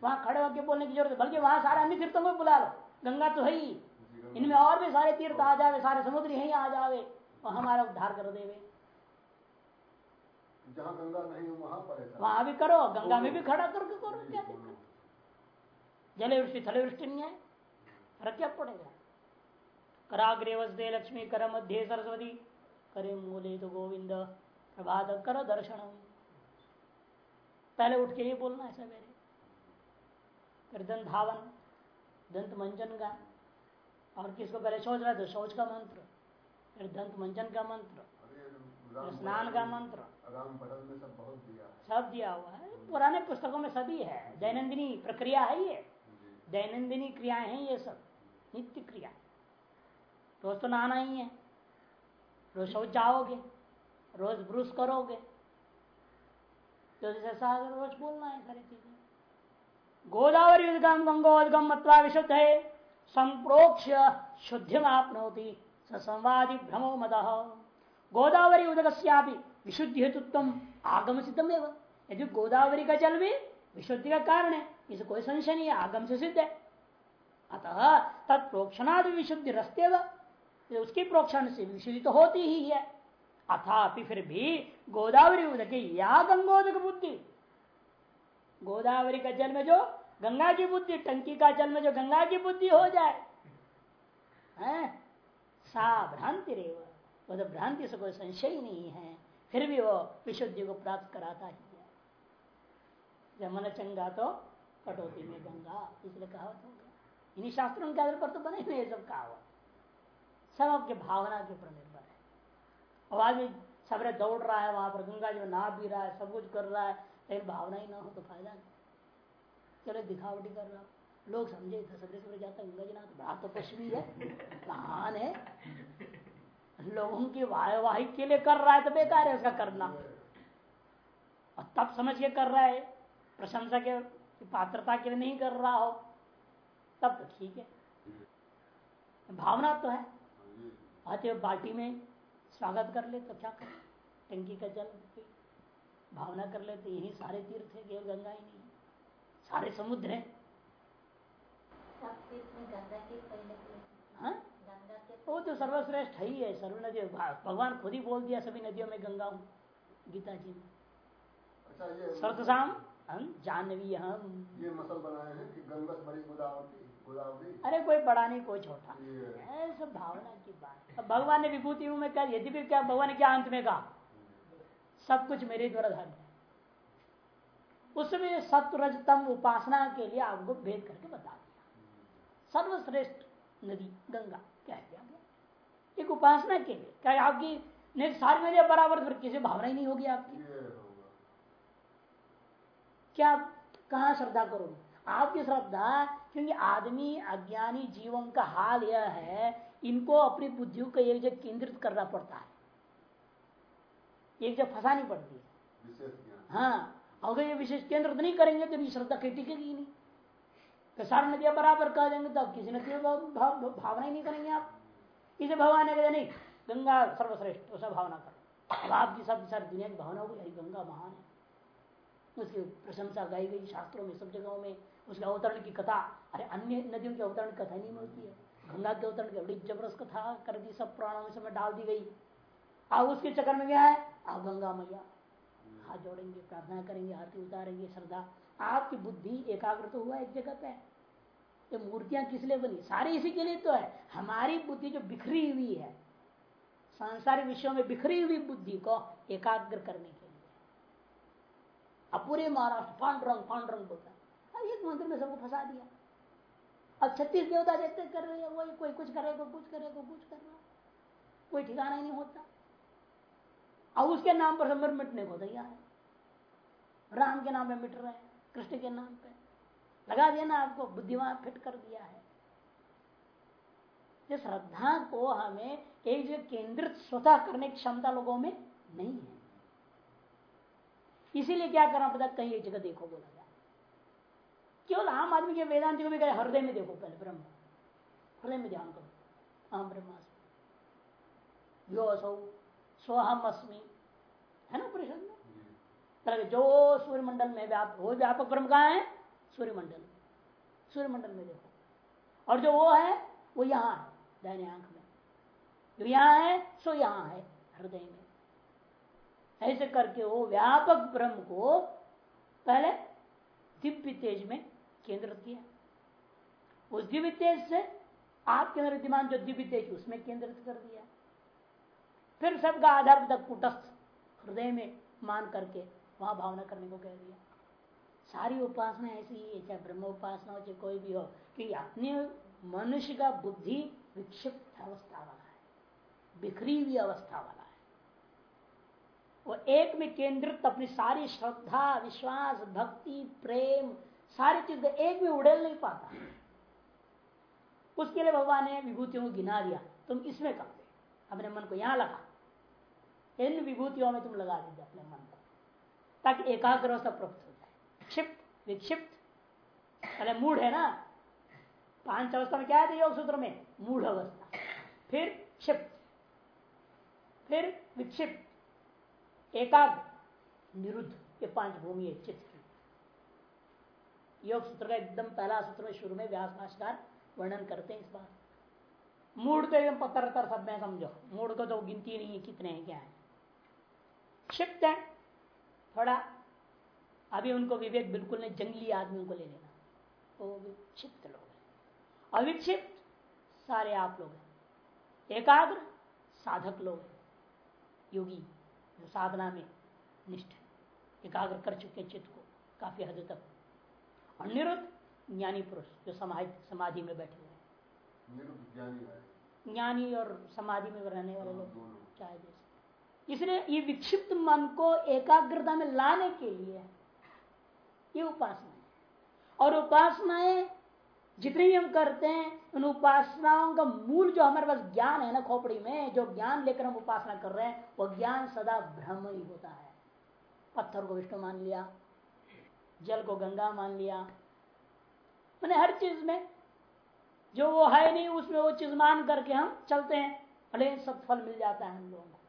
वहाँ खड़े होकर बोलने की ज़रूरत है। बल्कि वहाँ सारे अन्य तीर्थों को बुला लो। गंगा तो है ही। इनमें और भी सारे तीर्थ आ जावे सारे समुद्र यही आ जावे और हमारा उद्धार कर देवे। जहाँ गंगा नहीं वहाँ पर वहाँ भी करो गंगा में भी खड़ा करके करो क्या दिक्कत? जले वृष्टि थले वृष्टि नहीं है फ़र्क क्या पड़ेगा? कराग्रे वसदे लक्ष्मी कर मध्य सरस्वती करे मूले तो गोविंद प्रभात करो दर्शन। पहले उठ के ही बोलना है सवेरे फिर दंत धावन दंत मंजन का और किसको पहले सोच रहा था? सोच का मंत्र। फिर दंत मंजन का मंत्र। स्नान का मंत्र। में सब बहुत दिया सब दिया हुआ है। पुराने पुस्तकों में सभी है। दैनंदिनी प्रक्रिया है ये। दैनंदिनी क्रियाएँ हैं ये सब। नित्य क्रिया। रोज तो नहाना ही है। रोज शौच जाओगे। रोज ब्रूस करोगे। तो जैसा रोज बोलना है सारी चीज़ें। गोदावरी उदगम गंगोदगम मत्वा विशुद्ध है संप्रोक्ष शुद्धिम आपनोती संवादी भ्रमो मद। गोदावरी उदक विशुद्धि हेतुत्व आगम सिद्धम यदि गोदावरी का जल भी विशुद्धि का कारण है इसे कोई संशय नहीं है, आगम से सिद्ध है। अतः तत्प्रोक्षणाद विशुद्धि रस्ते उसके प्रोक्षण से विशुद्धि तो होती ही है। अथापि फिर भी गोदावरी उदक या गंगोदक बुद्धि। गोदावरी का जल में जो गंगा की बुद्धि, टंकी का जल में जो गंगा की बुद्धि हो जाए। हैं? सा भ्रांति रे वो। तो भ्रांति से कोई संशय नहीं है। फिर भी वो विशुद्धि को प्राप्त कराता ही है। जब मन चंगा तो कटौती में गंगा, इसलिए कहावत हो गया। इन्हीं शास्त्रों के आधार पर तो बने हुए सब कहावत। सब आपके भावना के ऊपर निर्भर है। और आदमी सबरे दौड़ रहा है वहाँ पर, गंगा जो ना भी रहा है, सब कुछ कर रहा है, लेकिन भावना ही ना हो तो फ़ायदा नहीं। चलो दिखावटी कर रहा लोग समझे सबरे सबरे जाता गंगा जी तो बड़ा तपस्वी है, महान है। लोगों की वाहवाही के लिए कर रहा है तो बेकार है उसका करना। और तब समझ के कर रहा है, प्रशंसा के पात्रता के लिए नहीं कर रहा हो, तब तो ठीक है। भावना तो है। आते हो बाल्टी में स्वागत कर ले तो क्या कर? टंकी का जल, भावना कर ले तो यही सारे तीर्थ है, केवल गंगा ही नहीं। सारे समुद्र है। हाँ? गंगा के वो तो सर्वश्रेष्ठ है ही है सर्व नदी भगवान खुद ही बोल दिया सभी नदियों में गंगा हूँ गीता जी में। अच्छा सर्वसाम हम जानवी हम। ये मसल बनाए हैं कि गंगा से बड़ी गोदावरी गोदावरी। अरे कोई बड़ा नहीं कोई छोटा है सब भावना की बात अब भगवान ने विभूतियों में क्या यदि भी क्या भगवान ने क्या अंत में कहा? सब कुछ मेरे द्वारा धर्म है उसमें सत्वरजतम उपासना के लिए आपको भेद करके बता दिया। सर्वश्रेष्ठ नदी गंगा क्या दिया गया एक उपासना के लिए। क्या आपकी नहीं सारी नदियाँ बराबर फिर किसी भावना ही नहीं होगी आपकी। क्या कहाँ श्रद्धा करोगे? आपकी श्रद्धा क्योंकि आदमी अज्ञानी जीवन का हाल यह है इनको अपनी बुद्धियों को एक जगह केंद्रित करना पड़ता है। एक जगह फंसानी पड़ती है। हाँ। अगर ये विशेष केंद्र नहीं करेंगे तो श्रद्धा कहीं टिकेगी नहीं। तो नदियाँ बराबर कर देंगे तो किसी नदी भावना ही नहीं करेंगे आप। इसे भगवान ने कहा, नहीं, गंगा सर्वश्रेष्ठ, उसे भावना करो। आपकी सब, सारी दुनिया की भावना होगी गंगा महान है। उसकी प्रशंसा गाई गई शास्त्रों में, सब जगहों में। उसके अवतरण की कथा, अरे अन्य नदियों के अवतरण कथा नहीं मिलती है। गंगा के अवतरण की बड़ी ज़बरदस्त कथा कर दी, सब पुराणों में डाल दी गई। अब उसके चक्कर में क्या है? अब गंगा मैया। हाथ जोड़ेंगे, प्रार्थना करेंगे, आरती उतारेंगे, श्रद्धा। आपकी बुद्धि एकाग्र तो हुआ एक जगह पे ये मूर्तियाँ किस लिए बनी? सारी इसी के लिए तो है। हमारी बुद्धि जो बिखरी हुई है, सांसारिक विषयों में बिखरी हुई बुद्धि को एकाग्र करने के लिए। अब पूरे महाराष्ट्र पांडुरंग पांडुरंग बोलता है। एक मंदिर में सबको फंसा दिया। अब छत्तीस देवता देखते कर रहे हैं, वही कोई कुछ करे कोई कुछ करे कोई कुछ कर रहा कोई ठिकाना ही नहीं होता। अब उसके नाम पर सब मिटने को तैयार है। राम के नाम पे मिट रहे हैं, कृष्ण के नाम पे। लगा दिया ना आपको, बुद्धिमान फिट कर दिया है। ये श्रद्धा को हमें एक जगह केंद्रित स्वतः करने की क्षमता लोगों में नहीं है। इसीलिए क्या करना पड़ता कहीं एक जगह देखो बोला जाए। केवल आम आदमी के वेदांत को भी कहे, हृदय में देखो पहले, ब्रह्म। हृदय में ध्यान करो अहम ब्रह्मास्मि। यो असौ स्वहम अस्मि है ना परिषद में? जो सूर्यमंडल में व्याप, वो व्यापक ब्रह्म कहा है? सूर्यमंडल। सूर्यमंडल में देखो। और जो वो है, वो यहाँ है, दाहिने आँख में। जो यहाँ है, सो यहाँ है, हृदय में। ऐसे करके वो व्यापक ब्रह्म को पहले दिव्य तेज में केंद्रित किया। उस दिव्य तेज से आपके अंदर विद्यमान जो दिव्य तेज उसमें केंद्रित कर दिया। फिर सबका आधार तक कुटस्थ हृदय में मान करके वहाँ भावना करने को कह दिया सारी उपासना ऐसी ही है, चाहे ब्रह्म उपासना हो, चाहे कोई भी हो, कि अपने मनुष्य का बुद्धि विक्षिप्त अवस्था वाला है, बिखरी हुई अवस्था वाला है। वो एक में केंद्रित अपनी सारी श्रद्धा, विश्वास, भक्ति, प्रेम, सारी चीज़ एक में उड़ेल नहीं पाता। उसके लिए भगवान ने विभूतियों को गिना दिया, तुम इसमें कर। दे अपने मन को यहाँ लगा। इन विभूतियों में तुम लगा दीजिए अपने मन को। ताकि एकाग्र अवस्था प्राप्त हो जाए। क्षिप्त विक्षिप्त। पहले मूड है ना? पाँच अवस्था में क्या है योग सूत्र में? मूढ़ अवस्था। फिर क्षिप्त। फिर विक्षिप्त। एकाग्र। निरुद्ध। ये पाँच भूमि है चित्त की। योग सूत्र का एकदम पहला सूत्र में शुरू में व्यास भाषकार वर्णन करते हैं इस बात। मूड तो एकदम पत्थर तर सब में समझो। मूड को तो गिनती नहीं है कितने हैं क्या है। क्षिप्त है। थोड़ा अभी उनको विवेक बिल्कुल नहीं जंगली आदमियों को ले लेना। वो विक्षिप्त लोग हैं। अविक्षिप्त सारे आप लोग हैं। एकाग्र साधक लोग हैं। योगी जो साधना में निष्ठ एकाग्र कर चुके चित्त को काफ़ी हद तक। और निरुद्ध ज्ञानी पुरुष जो समाधि समाधि में बैठे हुए हैं। ज्ञानी और समाधि में रहने वाले लोग चाहे जैसे? इसलिए ये विक्षिप्त मन को एकाग्रता में लाने के लिए ये उपासना है। और उपासनाएँ जितनी हम करते हैं, उन उपासनाओं का मूल जो हमारे पास ज्ञान है ना खोपड़ी में, जो ज्ञान लेकर हम उपासना कर रहे हैं, वो ज्ञान सदा भ्रम ही होता है। पत्थर को विष्णु मान लिया, जल को गंगा मान लिया, मैंने हर चीज़ में, जो वो है नहीं, उसमें वो चीज़ मान करके हम चलते हैं, भले सब फल मिल जाता है हम लोगों को।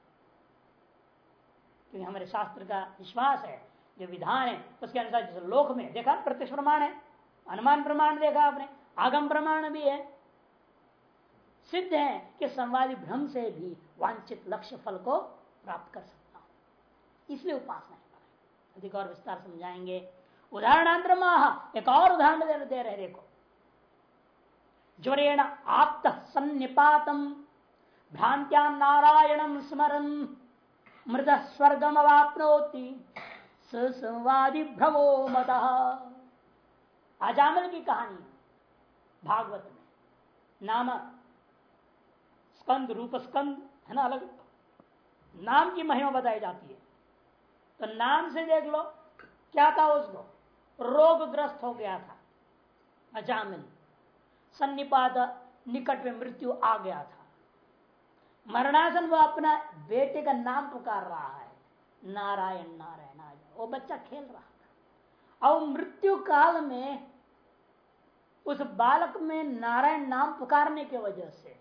क्योंकि हमारे शास्त्र का विश्वास है, जो विधान है, उसके अनुसार जैसे लोक में देखा, प्रत्यक्ष प्रमाण है, अनुमान प्रमाण देखा आपने, आगम प्रमाण भी है। सिद्ध है कि संवादी भ्रम से भी वांछित लक्ष्य फल को प्राप्त कर सकता हूँ। इसलिए उपासना है। अधिक और विस्तार समझाएँगे उदाहरणांतर माह एक और उदाहरण दे रहे देखो। ज्वरेण आप्त सन्निपातम भ्रांत्या नारायणम स्मरन। मृत स्वर्गम अवापनोति संवादी भ्रमो मत अजामल की कहानी भागवत में। नाम स्कंद, रूप स्कंद, है ना अलग? नाम की महिमा बताई जाती है। तो नाम से देख लो, क्या था उसको? रोगग्रस्त हो गया था। अजामिल सन्निपात, निकट में मृत्यु आ गया था। मरणासन वो अपना बेटे का नाम पुकार रहा है। नारायण नारायण आ वो बच्चा खेल रहा था। और मृत्यु काल में उस बालक में नारायण नाम पुकारने की वजह से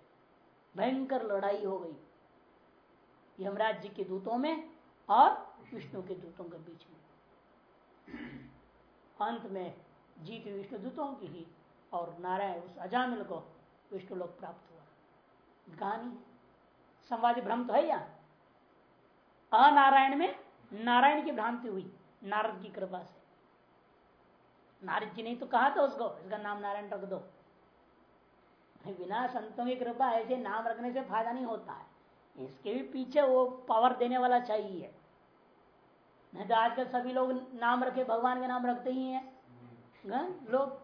भयंकर लड़ाई हो गई। यमराज जी के दूतों में और विष्णु के दूतों के बीच में। अंत में जीत विष्णु दूतों की ही और नारायण उस अजामिल को विष्णु लोक प्राप्त हुआ। कहानी संवादी भ्रम तो है या अनारायण में नारायण की भ्रांति हुई नारद की कृपा से। नारद जी ने तो कहा था उसको इसका नाम नारायण रख दो। बिना संतों की कृपा ऐसे नाम रखने से फ़ायदा नहीं होता है। इसके भी पीछे वो पावर देने वाला चाहिए। नहीं तो आजकल सभी लोग नाम रखे भगवान के नाम रखते ही हैं लोग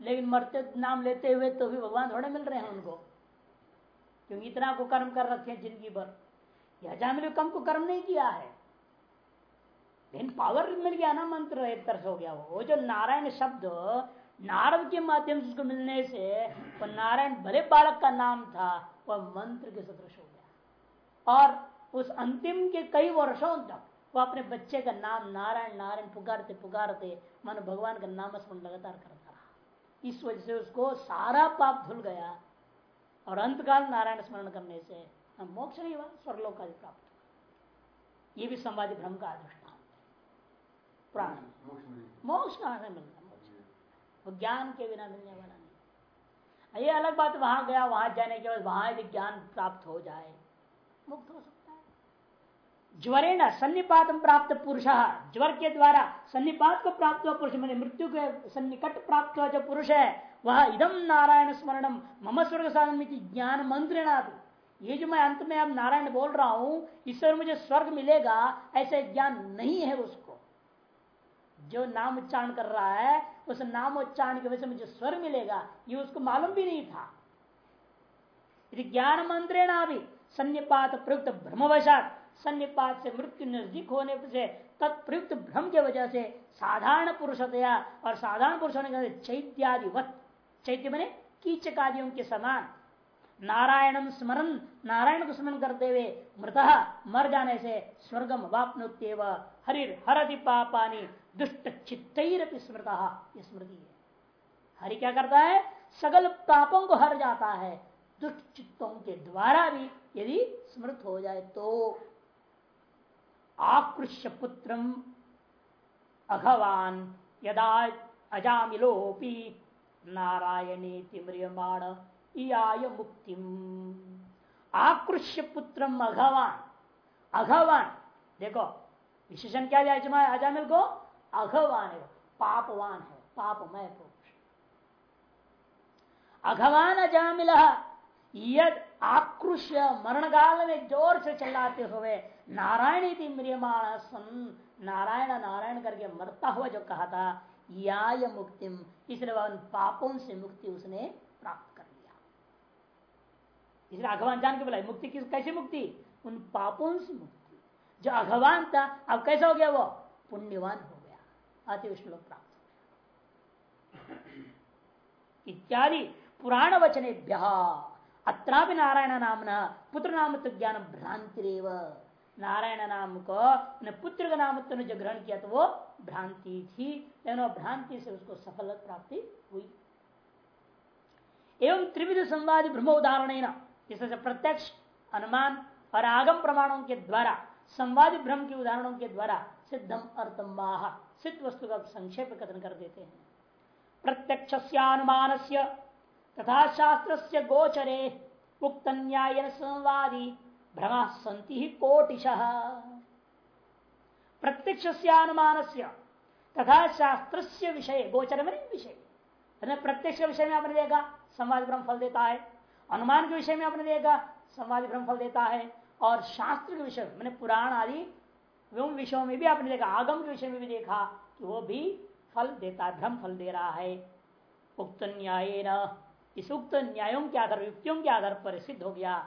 लेकिन मरते नाम लेते हुए तो भी भगवान थोड़े मिल रहे हैं उनको। क्योंकि इतना को कर्म कर रखे ज़िंदगी भर। यह जामिल कम को कर्म नहीं किया है। लेकिन पावर मिल गया ना मंत्र, एक तरह से हो गया वो। जो नारायण शब्द, नारद के माध्यम से उसको मिलने से, वो नारायण भले बालक का नाम था वह मंत्र के सदृश हो गया। और उस अंतिम के कई वर्षों तक वो अपने बच्चे का नाम नारायण नारायण पुकारते पुकारते, मन भगवान का नाम स्मरण लगातार करता रहा। इस वजह से उसको सारा पाप धुल गया। और अंतकाल नारायण स्मरण करने से हम मोक्ष नहीं हुआ का प्राप्त ये भी संवादी भ्रम का दृष्टान प्राण मोक्ष कहाँ से मिलता? वो ज्ञान के बिना मिलने वाला नहीं। ये अलग बात वहाँ गया वहाँ जाने के बाद वहाँ यदि ज्ञान प्राप्त हो जाए मुक्त हो सकता है। ज्वरेण सन्निपात प्राप्त पुरुष। ज्वर के द्वारा सन्निपात को प्राप्त हुआ पुरुष मैंने मृत्यु के सन्निकट प्राप्त हुआ जो पुरुष है वह इदम नारायण स्मरणम मम स्वर्ग साधन ज्ञान मंत्रणा ये जो मैं अंत में अब नारायण बोल रहा हूँ इससे मुझे स्वर्ग मिलेगा, ऐसे ज्ञान नहीं है उसको। जो नाम उच्चारण कर रहा है, उस नाम उच्चारण की वजह से मुझे स्वर्ग मिलेगा, ये उसको मालूम भी नहीं था। यदि ज्ञान मंत्रेणा भी सन्निपात प्रयुक्त भ्रमवशात सन्निपात से मृत्यु नज़दीक होने से, तत्प्रयुक्त भ्रम की वजह से साधारण पुरुषतया और साधारण पुरुष होने के चैत्यादि चैत्य बने कीचक आदियों के समान। नारायणम स्मरण नारायण को स्मरण करते हुए मृत मर जाने से स्वर्गम वापनुत्यव। हरिर हरति पापानी दुष्ट चित्तर स्मृत स्मृति है। हरि क्या करता है? सगल पापों को हर जाता है। दुष्ट चित्तों के द्वारा भी यदि स्मृत हो जाए तो। आकृष्य पुत्रम अघवान, यदा अजामिलोपी नारायणे तिम्रियमाण इयाय मुक्ति आकृष्य पुत्र अघवान। अघवान। देखो, विशेषण क्या दिया अजमा अजामिल को? अघवान है पापवान है। पापमय पुरुष। अघवान अजामिल, यद आक्रुष्य मरण काल में ज़ोर से चिल्लाते हुए नारायणी की म्रियमाण सन, नारायण नारायण करके मरता हुआ जो कहा था या मुक्तिम इसलिए वह पापों से मुक्ति उसने प्राप्त कर लिया। इसलिए अघवान जान के बोला, मुक्ति किस, कैसी मुक्ति? उन पापों से मुक्ति। जो अघवान था, अब कैसा हो गया वो? पुण्यवान हो गया। अति विष्णु प्राप्त हो गया। इत्यादि पुराण वचने अत्रापि नारायण नामना पुत्र नाम तो ज्ञान भ्रांति नारायण नाम को पुत्र का नाम जो ग्रहण किया तो वो भ्रांति थी। लेकिन भ्रांति से उसको सफल प्राप्ति हुई। एवं त्रिविध संवाद ब्रह्म उदाहरण जिससे प्रत्यक्ष, अनुमान और आगम प्रमाणों के द्वारा, संवादी भ्रम के उदाहरणों के द्वारा सिद्धम अर्थम सिद्ध वस्तु का संक्षेप कथन कर देते हैं। प्रत्यक्ष से तथा शास्त्र गोचरे उक्त न्याय संवादी भ्रम संति ही कोटिश। प्रत्यक्ष अनुमान तथा शास्त्र विषय गोचर में विषय प्रत्यक्ष विषय में आपने देखा समाज भ्रम फल देता है। अनुमान के विषय में आपने देखा समाज भ्रम फल देता है। और शास्त्र के विषय मैंने पुराण आदि विषयों में भी आपने देखा आगम के विषय में भी देखा, कि वो भी फल देता है भ्रम फल दे रहा है। उक्त न्याय न इस उक्त न्यायों के आधार, युक्तियों के आधार पर सिद्ध हो गया।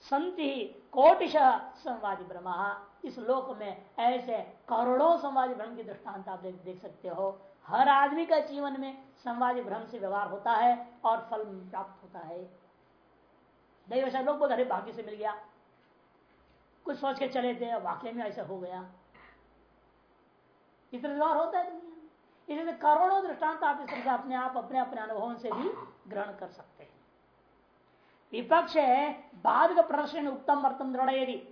संति कोटिश संवादी ब्रह्म। इस लोक में ऐसे करोड़ों संवादी ब्रह्म की दृष्टांत आप देख सकते हो। हर आदमी का जीवन में संवादी भ्रम से व्यवहार होता है और फल प्राप्त होता है। दैवशा लोग हरे भाग्य से मिल गया। कुछ सोच के चले थे, वाकई में ऐसा हो गया। इस व्यवहार होता है दुनिया में। इसलिए करोड़ों दृष्टांत आप इस तरह अपने आप, अपने अपने अनुभवों से भी ग्रहण कर सकते हैं। विपक्ष है, बाद का प्रदर्शन उत्तम अर्थम दृढ़ यदि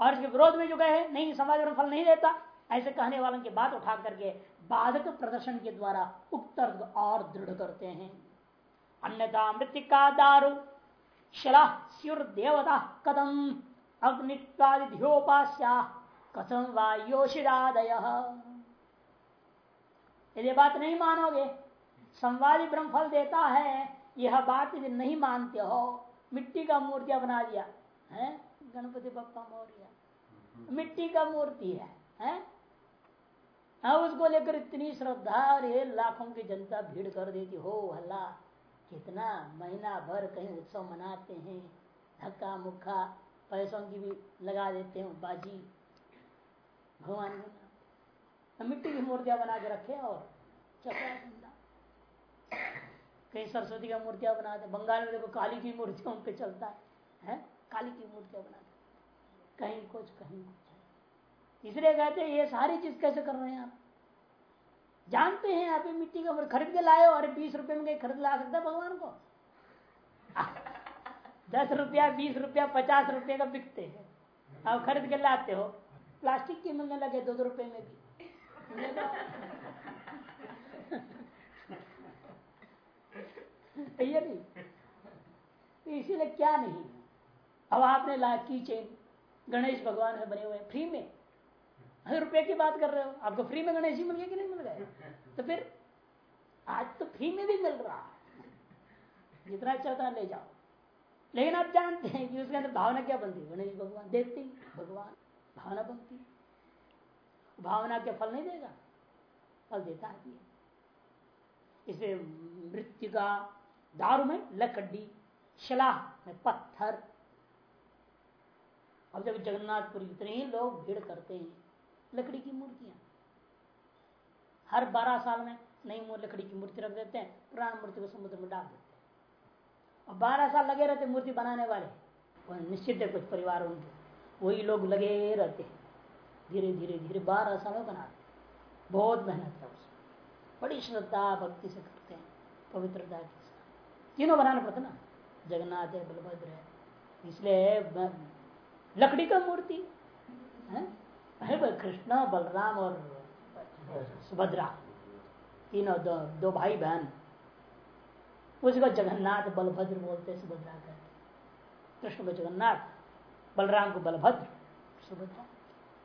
और इसके विरोध में जो कहे, नहीं, समाज में फल नहीं देता। ऐसे कहने वालों की बात उठा करके बाधक प्रदर्शन के द्वारा उत्तर और दृढ़ करते हैं। अन्यथा मृतिका दारु, शिला देवता, कदम अग्नित्वादिध्योपास्या कथम वायोशिरादय यदि बात नहीं मानोगे, संवादी ब्रह्म फल देता है, यह बात यदि नहीं मानते हो मिट्टी का मूर्तियाँ बना दिया है? गणपति बप्पा मौर्य मिट्टी का मूर्ति है, है? अब उसको लेकर इतनी श्रद्धा और ये लाखों की जनता भीड़ कर देती हो हल्ला कितना महीना भर कहीं उत्सव मनाते हैं धक्का मुक्का पैसों की भी लगा देते हैं बाजी। भगवान मिट्टी की मूर्तियाँ बना के रखे और चपड़ा कहीं सरस्वती का मूर्तियाँ बनाते बंगाल में देखो काली की मूर्तियों पे चलता है, है? काली की मूर्तियाँ बनाते कहीं कुछ कहीं कुछ इसलिए कहते हैं ये सारी चीज़ कैसे कर रहे हैं आप? जानते हैं आप मिट्टी का खरीद के लाए और बीस रुपए में कहीं खरीद ला सकता भगवान को? (laughs) दस रुपया बीस रुपया पचास रुपये का बिकते हैं। आप खरीद के लाते हो प्लास्टिक के मिलने लगे दो दो रुपये में भी। ये नहीं तो इसीलिए क्या नहीं? अब आपने ला की चेन, गणेश भगवान में बने हुए फ्री में। रुपए की बात कर रहे हो, आपको फ्री में गणेश जी मिल गया कि नहीं मिल गए तो फिर, आज तो फ्री में भी मिल रहा है। जितना चाहता ले जाओ। लेकिन आप जानते हैं कि उसके अंदर भावना क्या बनती है? गणेश भगवान देखते ही भगवान, भावना बनती भावना के फल नहीं देगा, फल देता है। इसे मृत्यु का दारू में लकड़ी शिला में पत्थर। अब जब जगन्नाथपुर इतने ही लोग भीड़ करते हैं, लकड़ी की मूर्तियाँ। हर बारह साल में नई लकड़ी की मूर्ति रख देते हैं, पुरानी मूर्ति को समुद्र में डाल देते हैं। और बारह साल लगे रहते मूर्ति बनाने वाले। वो निश्चित है, कुछ परिवार उनके। वही लोग लगे रहते हैं। धीरे धीरे धीरे बारह साल में बनाते बहुत मेहनत है उसमें। बड़ी श्रद्धा, भक्ति से करते हैं, पवित्रता के तीनों बनाना पड़ता ना। जगन्नाथ है बलभद्र है। इसलिए लकड़ी का मूर्ति है? कृष्ण बलराम और सुभद्रा। तीनों दो, दो भाई बहन। उसको जगन्नाथ बलभद्र बोलते सुभद्रा कहते कृष्ण को जगन्नाथ बलराम को बलभद्र सुभद्रा।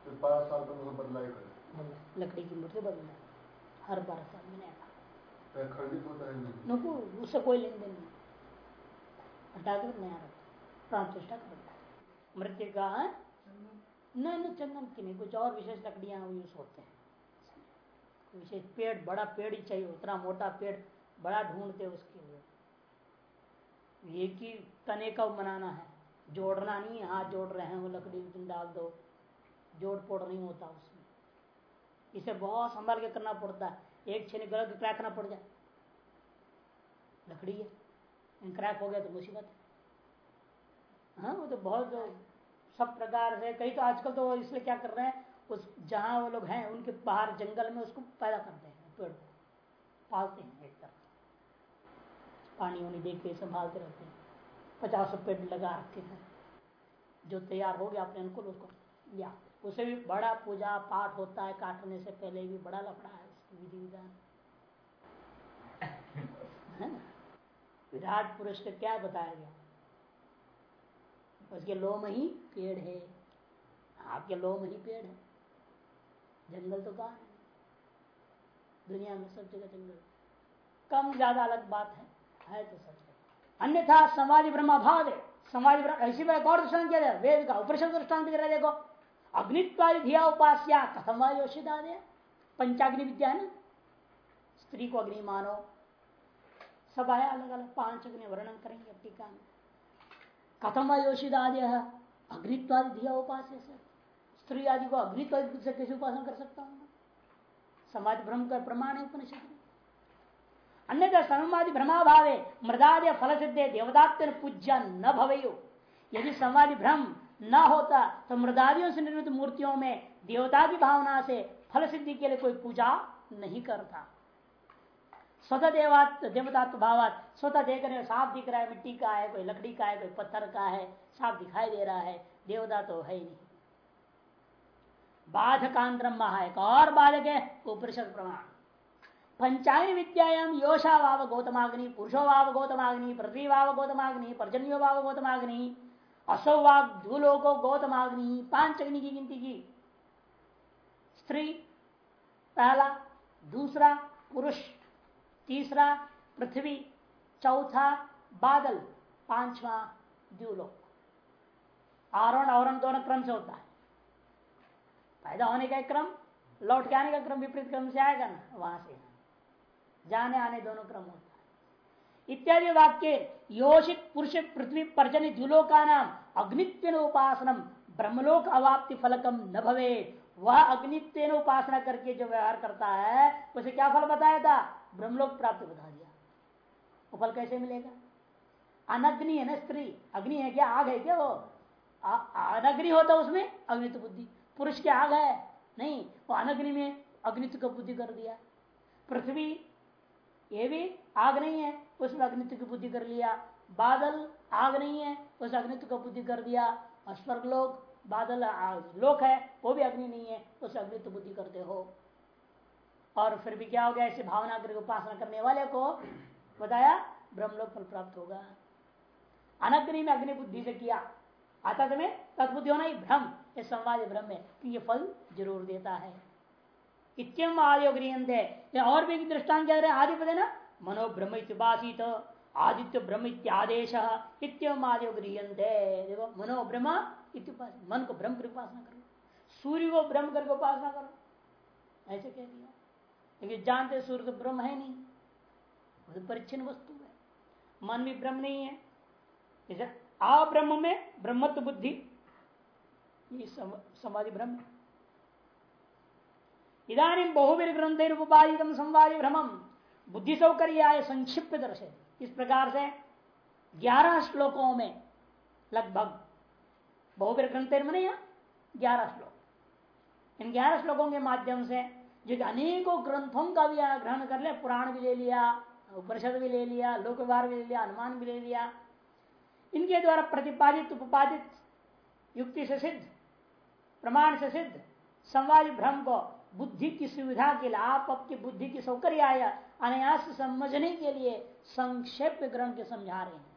तो पाँच साल तक बदला लकड़ी की मूर्ति बदलना हर बारह साल में नया तो खंडित होता है नहीं उससे कोई लेन देन नहीं। हटा कर नया रखता प्राण प्रतिष्ठा करता है मृत्यु का? नहीं नहीं चंदन की नहीं कुछ और विशेष लकड़ियाँ यूज़ होते हैं। विशेष पेड़ बड़ा पेड़ ही चाहिए उतना मोटा पेड़ बड़ा ढूंढते उसके लिए। एक ही तने का बनाना है। जोड़ना नहीं हाथ जोड़ रहे हैं वो लकड़ी डाल दो। जोड़ पोड़ नहीं होता उसमें। इसे बहुत संभाल के करना पड़ता है। एक छेनी गलत क्रैक करना पड़ जाए। लकड़ी है। क्रैक हो गया तो मुसीबत है हाँ वो तो बहुत सब प्रकार से कई तो आजकल तो इसलिए क्या कर रहे हैं, उस जहाँ वो लोग हैं, उनके बाहर जंगल में उसको पैदा करते हैं, पेड़ को। पालते हैं एक तरफ़ पानी वानी देख के संभालते रहते हैं। पचास पेड़ लगा रखे हैं। जो तैयार हो गया अपने अनुकूल उसको लिया। उसे भी बड़ा पूजा पाठ होता है, काटने से पहले भी बड़ा लफड़ा है। विधि विधान विराट पुरुष का क्या बताया गया? उसके लोम ही पेड़ है। आपके लोम ही पेड़ है। जंगल तो कहा है? दुनिया में सब जगह जंगल। कम ज़्यादा अलग बात है। है तो सच अन्यथा समाज ब्रह्मा भाव है समाज ऐसी बात और दृष्टान किया वेद का उपनिषद दृष्टान दे रहा है, देखो। अग्नित्वादि धिया उपास्या कथम योषिता दे पंचाग्नि विद्या है ना? स्त्री को अग्नि मानो। सब आया अलग अलग पाँच अग्नि वर्णन करेंगे टीका में। कथम योषिदादय अग्नित्वादि धिया उपास्य से। स्त्री आदि को अग्नित्वादि से कैसे उपासना कर सकता हूँ? समाज भ्रम का प्रमाण है उपनिषद अन्य समाधि भ्रमाभावे, मृदादि फल सिद्धे देवदात्य पूज्य न भवेयो। यदि समाधि भ्रम न होता तो मृदादियों से निर्मित मूर्तियों में देवता की भावना से फल सिद्धि के लिए कोई पूजा नहीं करता। स्वतः देवात देवतात्व भावात स्वतः देख रहे साफ़ दिख रहा है, मिट्टी का है, कोई लकड़ी का है, कोई पत्थर का है साफ़ दिखाई दे रहा है, देवता तो है ही नहीं। बाधकांतरम एक और बाधक है, उपनिषद प्रमाण। पंचायन विद्यायाम योषा वाव गौतमाग्नि, पुरुषो वाव गौतमाग्नि, पृथ्वी वाव गौतमाग्नि, पर्जन्यो वाव गौतमाग्नि, असो वाग धूलोको गौतमाग्नि पाँच अग्नि की गिनती की। स्त्री, पहला, दूसरा, पुरुष, तीसरा, पृथ्वी, चौथा, बादल, पांचवा द्यूलोक आरोहण अवरण दोनों क्रम से होता है। पैदा होने का क्रम, लौट के आने का क्रम, विपरीत क्रम से आएगा ना, वहाँ से। जाने आने दोनों क्रम होता है। इत्यादि वाक्य, योषित पुरुष पृथ्वी पर्जन द्युलोका नाम अग्नित्व उपासनम ब्रह्मलोक अवाप्ति फलकम न भवे वह अग्नित्व उपासना करके जो व्यवहार करता है, उसे क्या फल बताया था? ब्रह्मलोक प्राप्त बता दिया। वो फल कैसे मिलेगा? अनग्नि है ना स्त्री? अग्नि है क्या? आग है क्या वो? अनग्नि होता उसमें अग्नित्व बुद्धि। पुरुष की आग है? नहीं, वो अनग्नि में अग्नित्व का बुद्धि कर दिया। पृथ्वी, ये भी आग नहीं है, उसमें अग्नित्व की बुद्धि कर लिया। बादल, आग नहीं है, उस अग्नित्व का बुद्धि कर दिया। और स्वर्ग लोक बादल लोक है, वो भी अग्नि नहीं है उस अग्नित्व बुद्धि करते हो। और फिर भी क्या हो गया ऐसे भावना करके उपासना करने वाले को बताया, ब्रह्मलोक फल प्राप्त होगा। अनग्नि में अग्नि बुद्धि से किया। आता तुम्हें तत्बुद्धि होना ही भ्रम, ये संवाद भ्रम है, कि ये फल ज़रूर देता है। इत्यम आदि गृहते और भी दृष्टान क्या आदि पदे ना? मनो ब्रह्म आदित्य ब्रह्म इत्यादेश, इत्यम आदि गृहते देखो मनो इत्युपास मन को ब्रह्म की उपासना करो। सूर्य को ब्रह्म करके उपासना करो। ऐसे कह दिया। लेकिन जानते सूर्य तो ब्रह्म है नहीं। वो तो परिच्छिन्न वस्तु है। मन भी ब्रह्म नहीं है। जैसे अब्रह्म में ब्रह्मत्व बुद्धि, ये समाधि ब्रह्म। इधानी बहुवीर ग्रंथ उपादित संवादी भ्रमम बुद्धि सौकर्य संक्षिप्त दर्शे इस प्रकार से ग्यारह श्लोकों में लगभग बहुवीर ग्रंथ में ग्यारह श्लोक। इन ग्यारह श्लोकों के माध्यम से जो अनेकों ग्रंथों का भी ग्रहण कर लिया पुराण भी ले लिया, उपनिषद भी ले लिया लोक व्यवहार भी ले लिया अनुमान भी ले लिया। इनके द्वारा प्रतिपादित उपपादित युक्ति से सिद्ध, प्रमाण से सिद्ध, संवाद भ्रम को, बुद्धि की सुविधा के लिए, आप आपकी बुद्धि की सौकर्य अनायास समझने के लिए संक्षेप ग्रंथ समझा रहे हैं।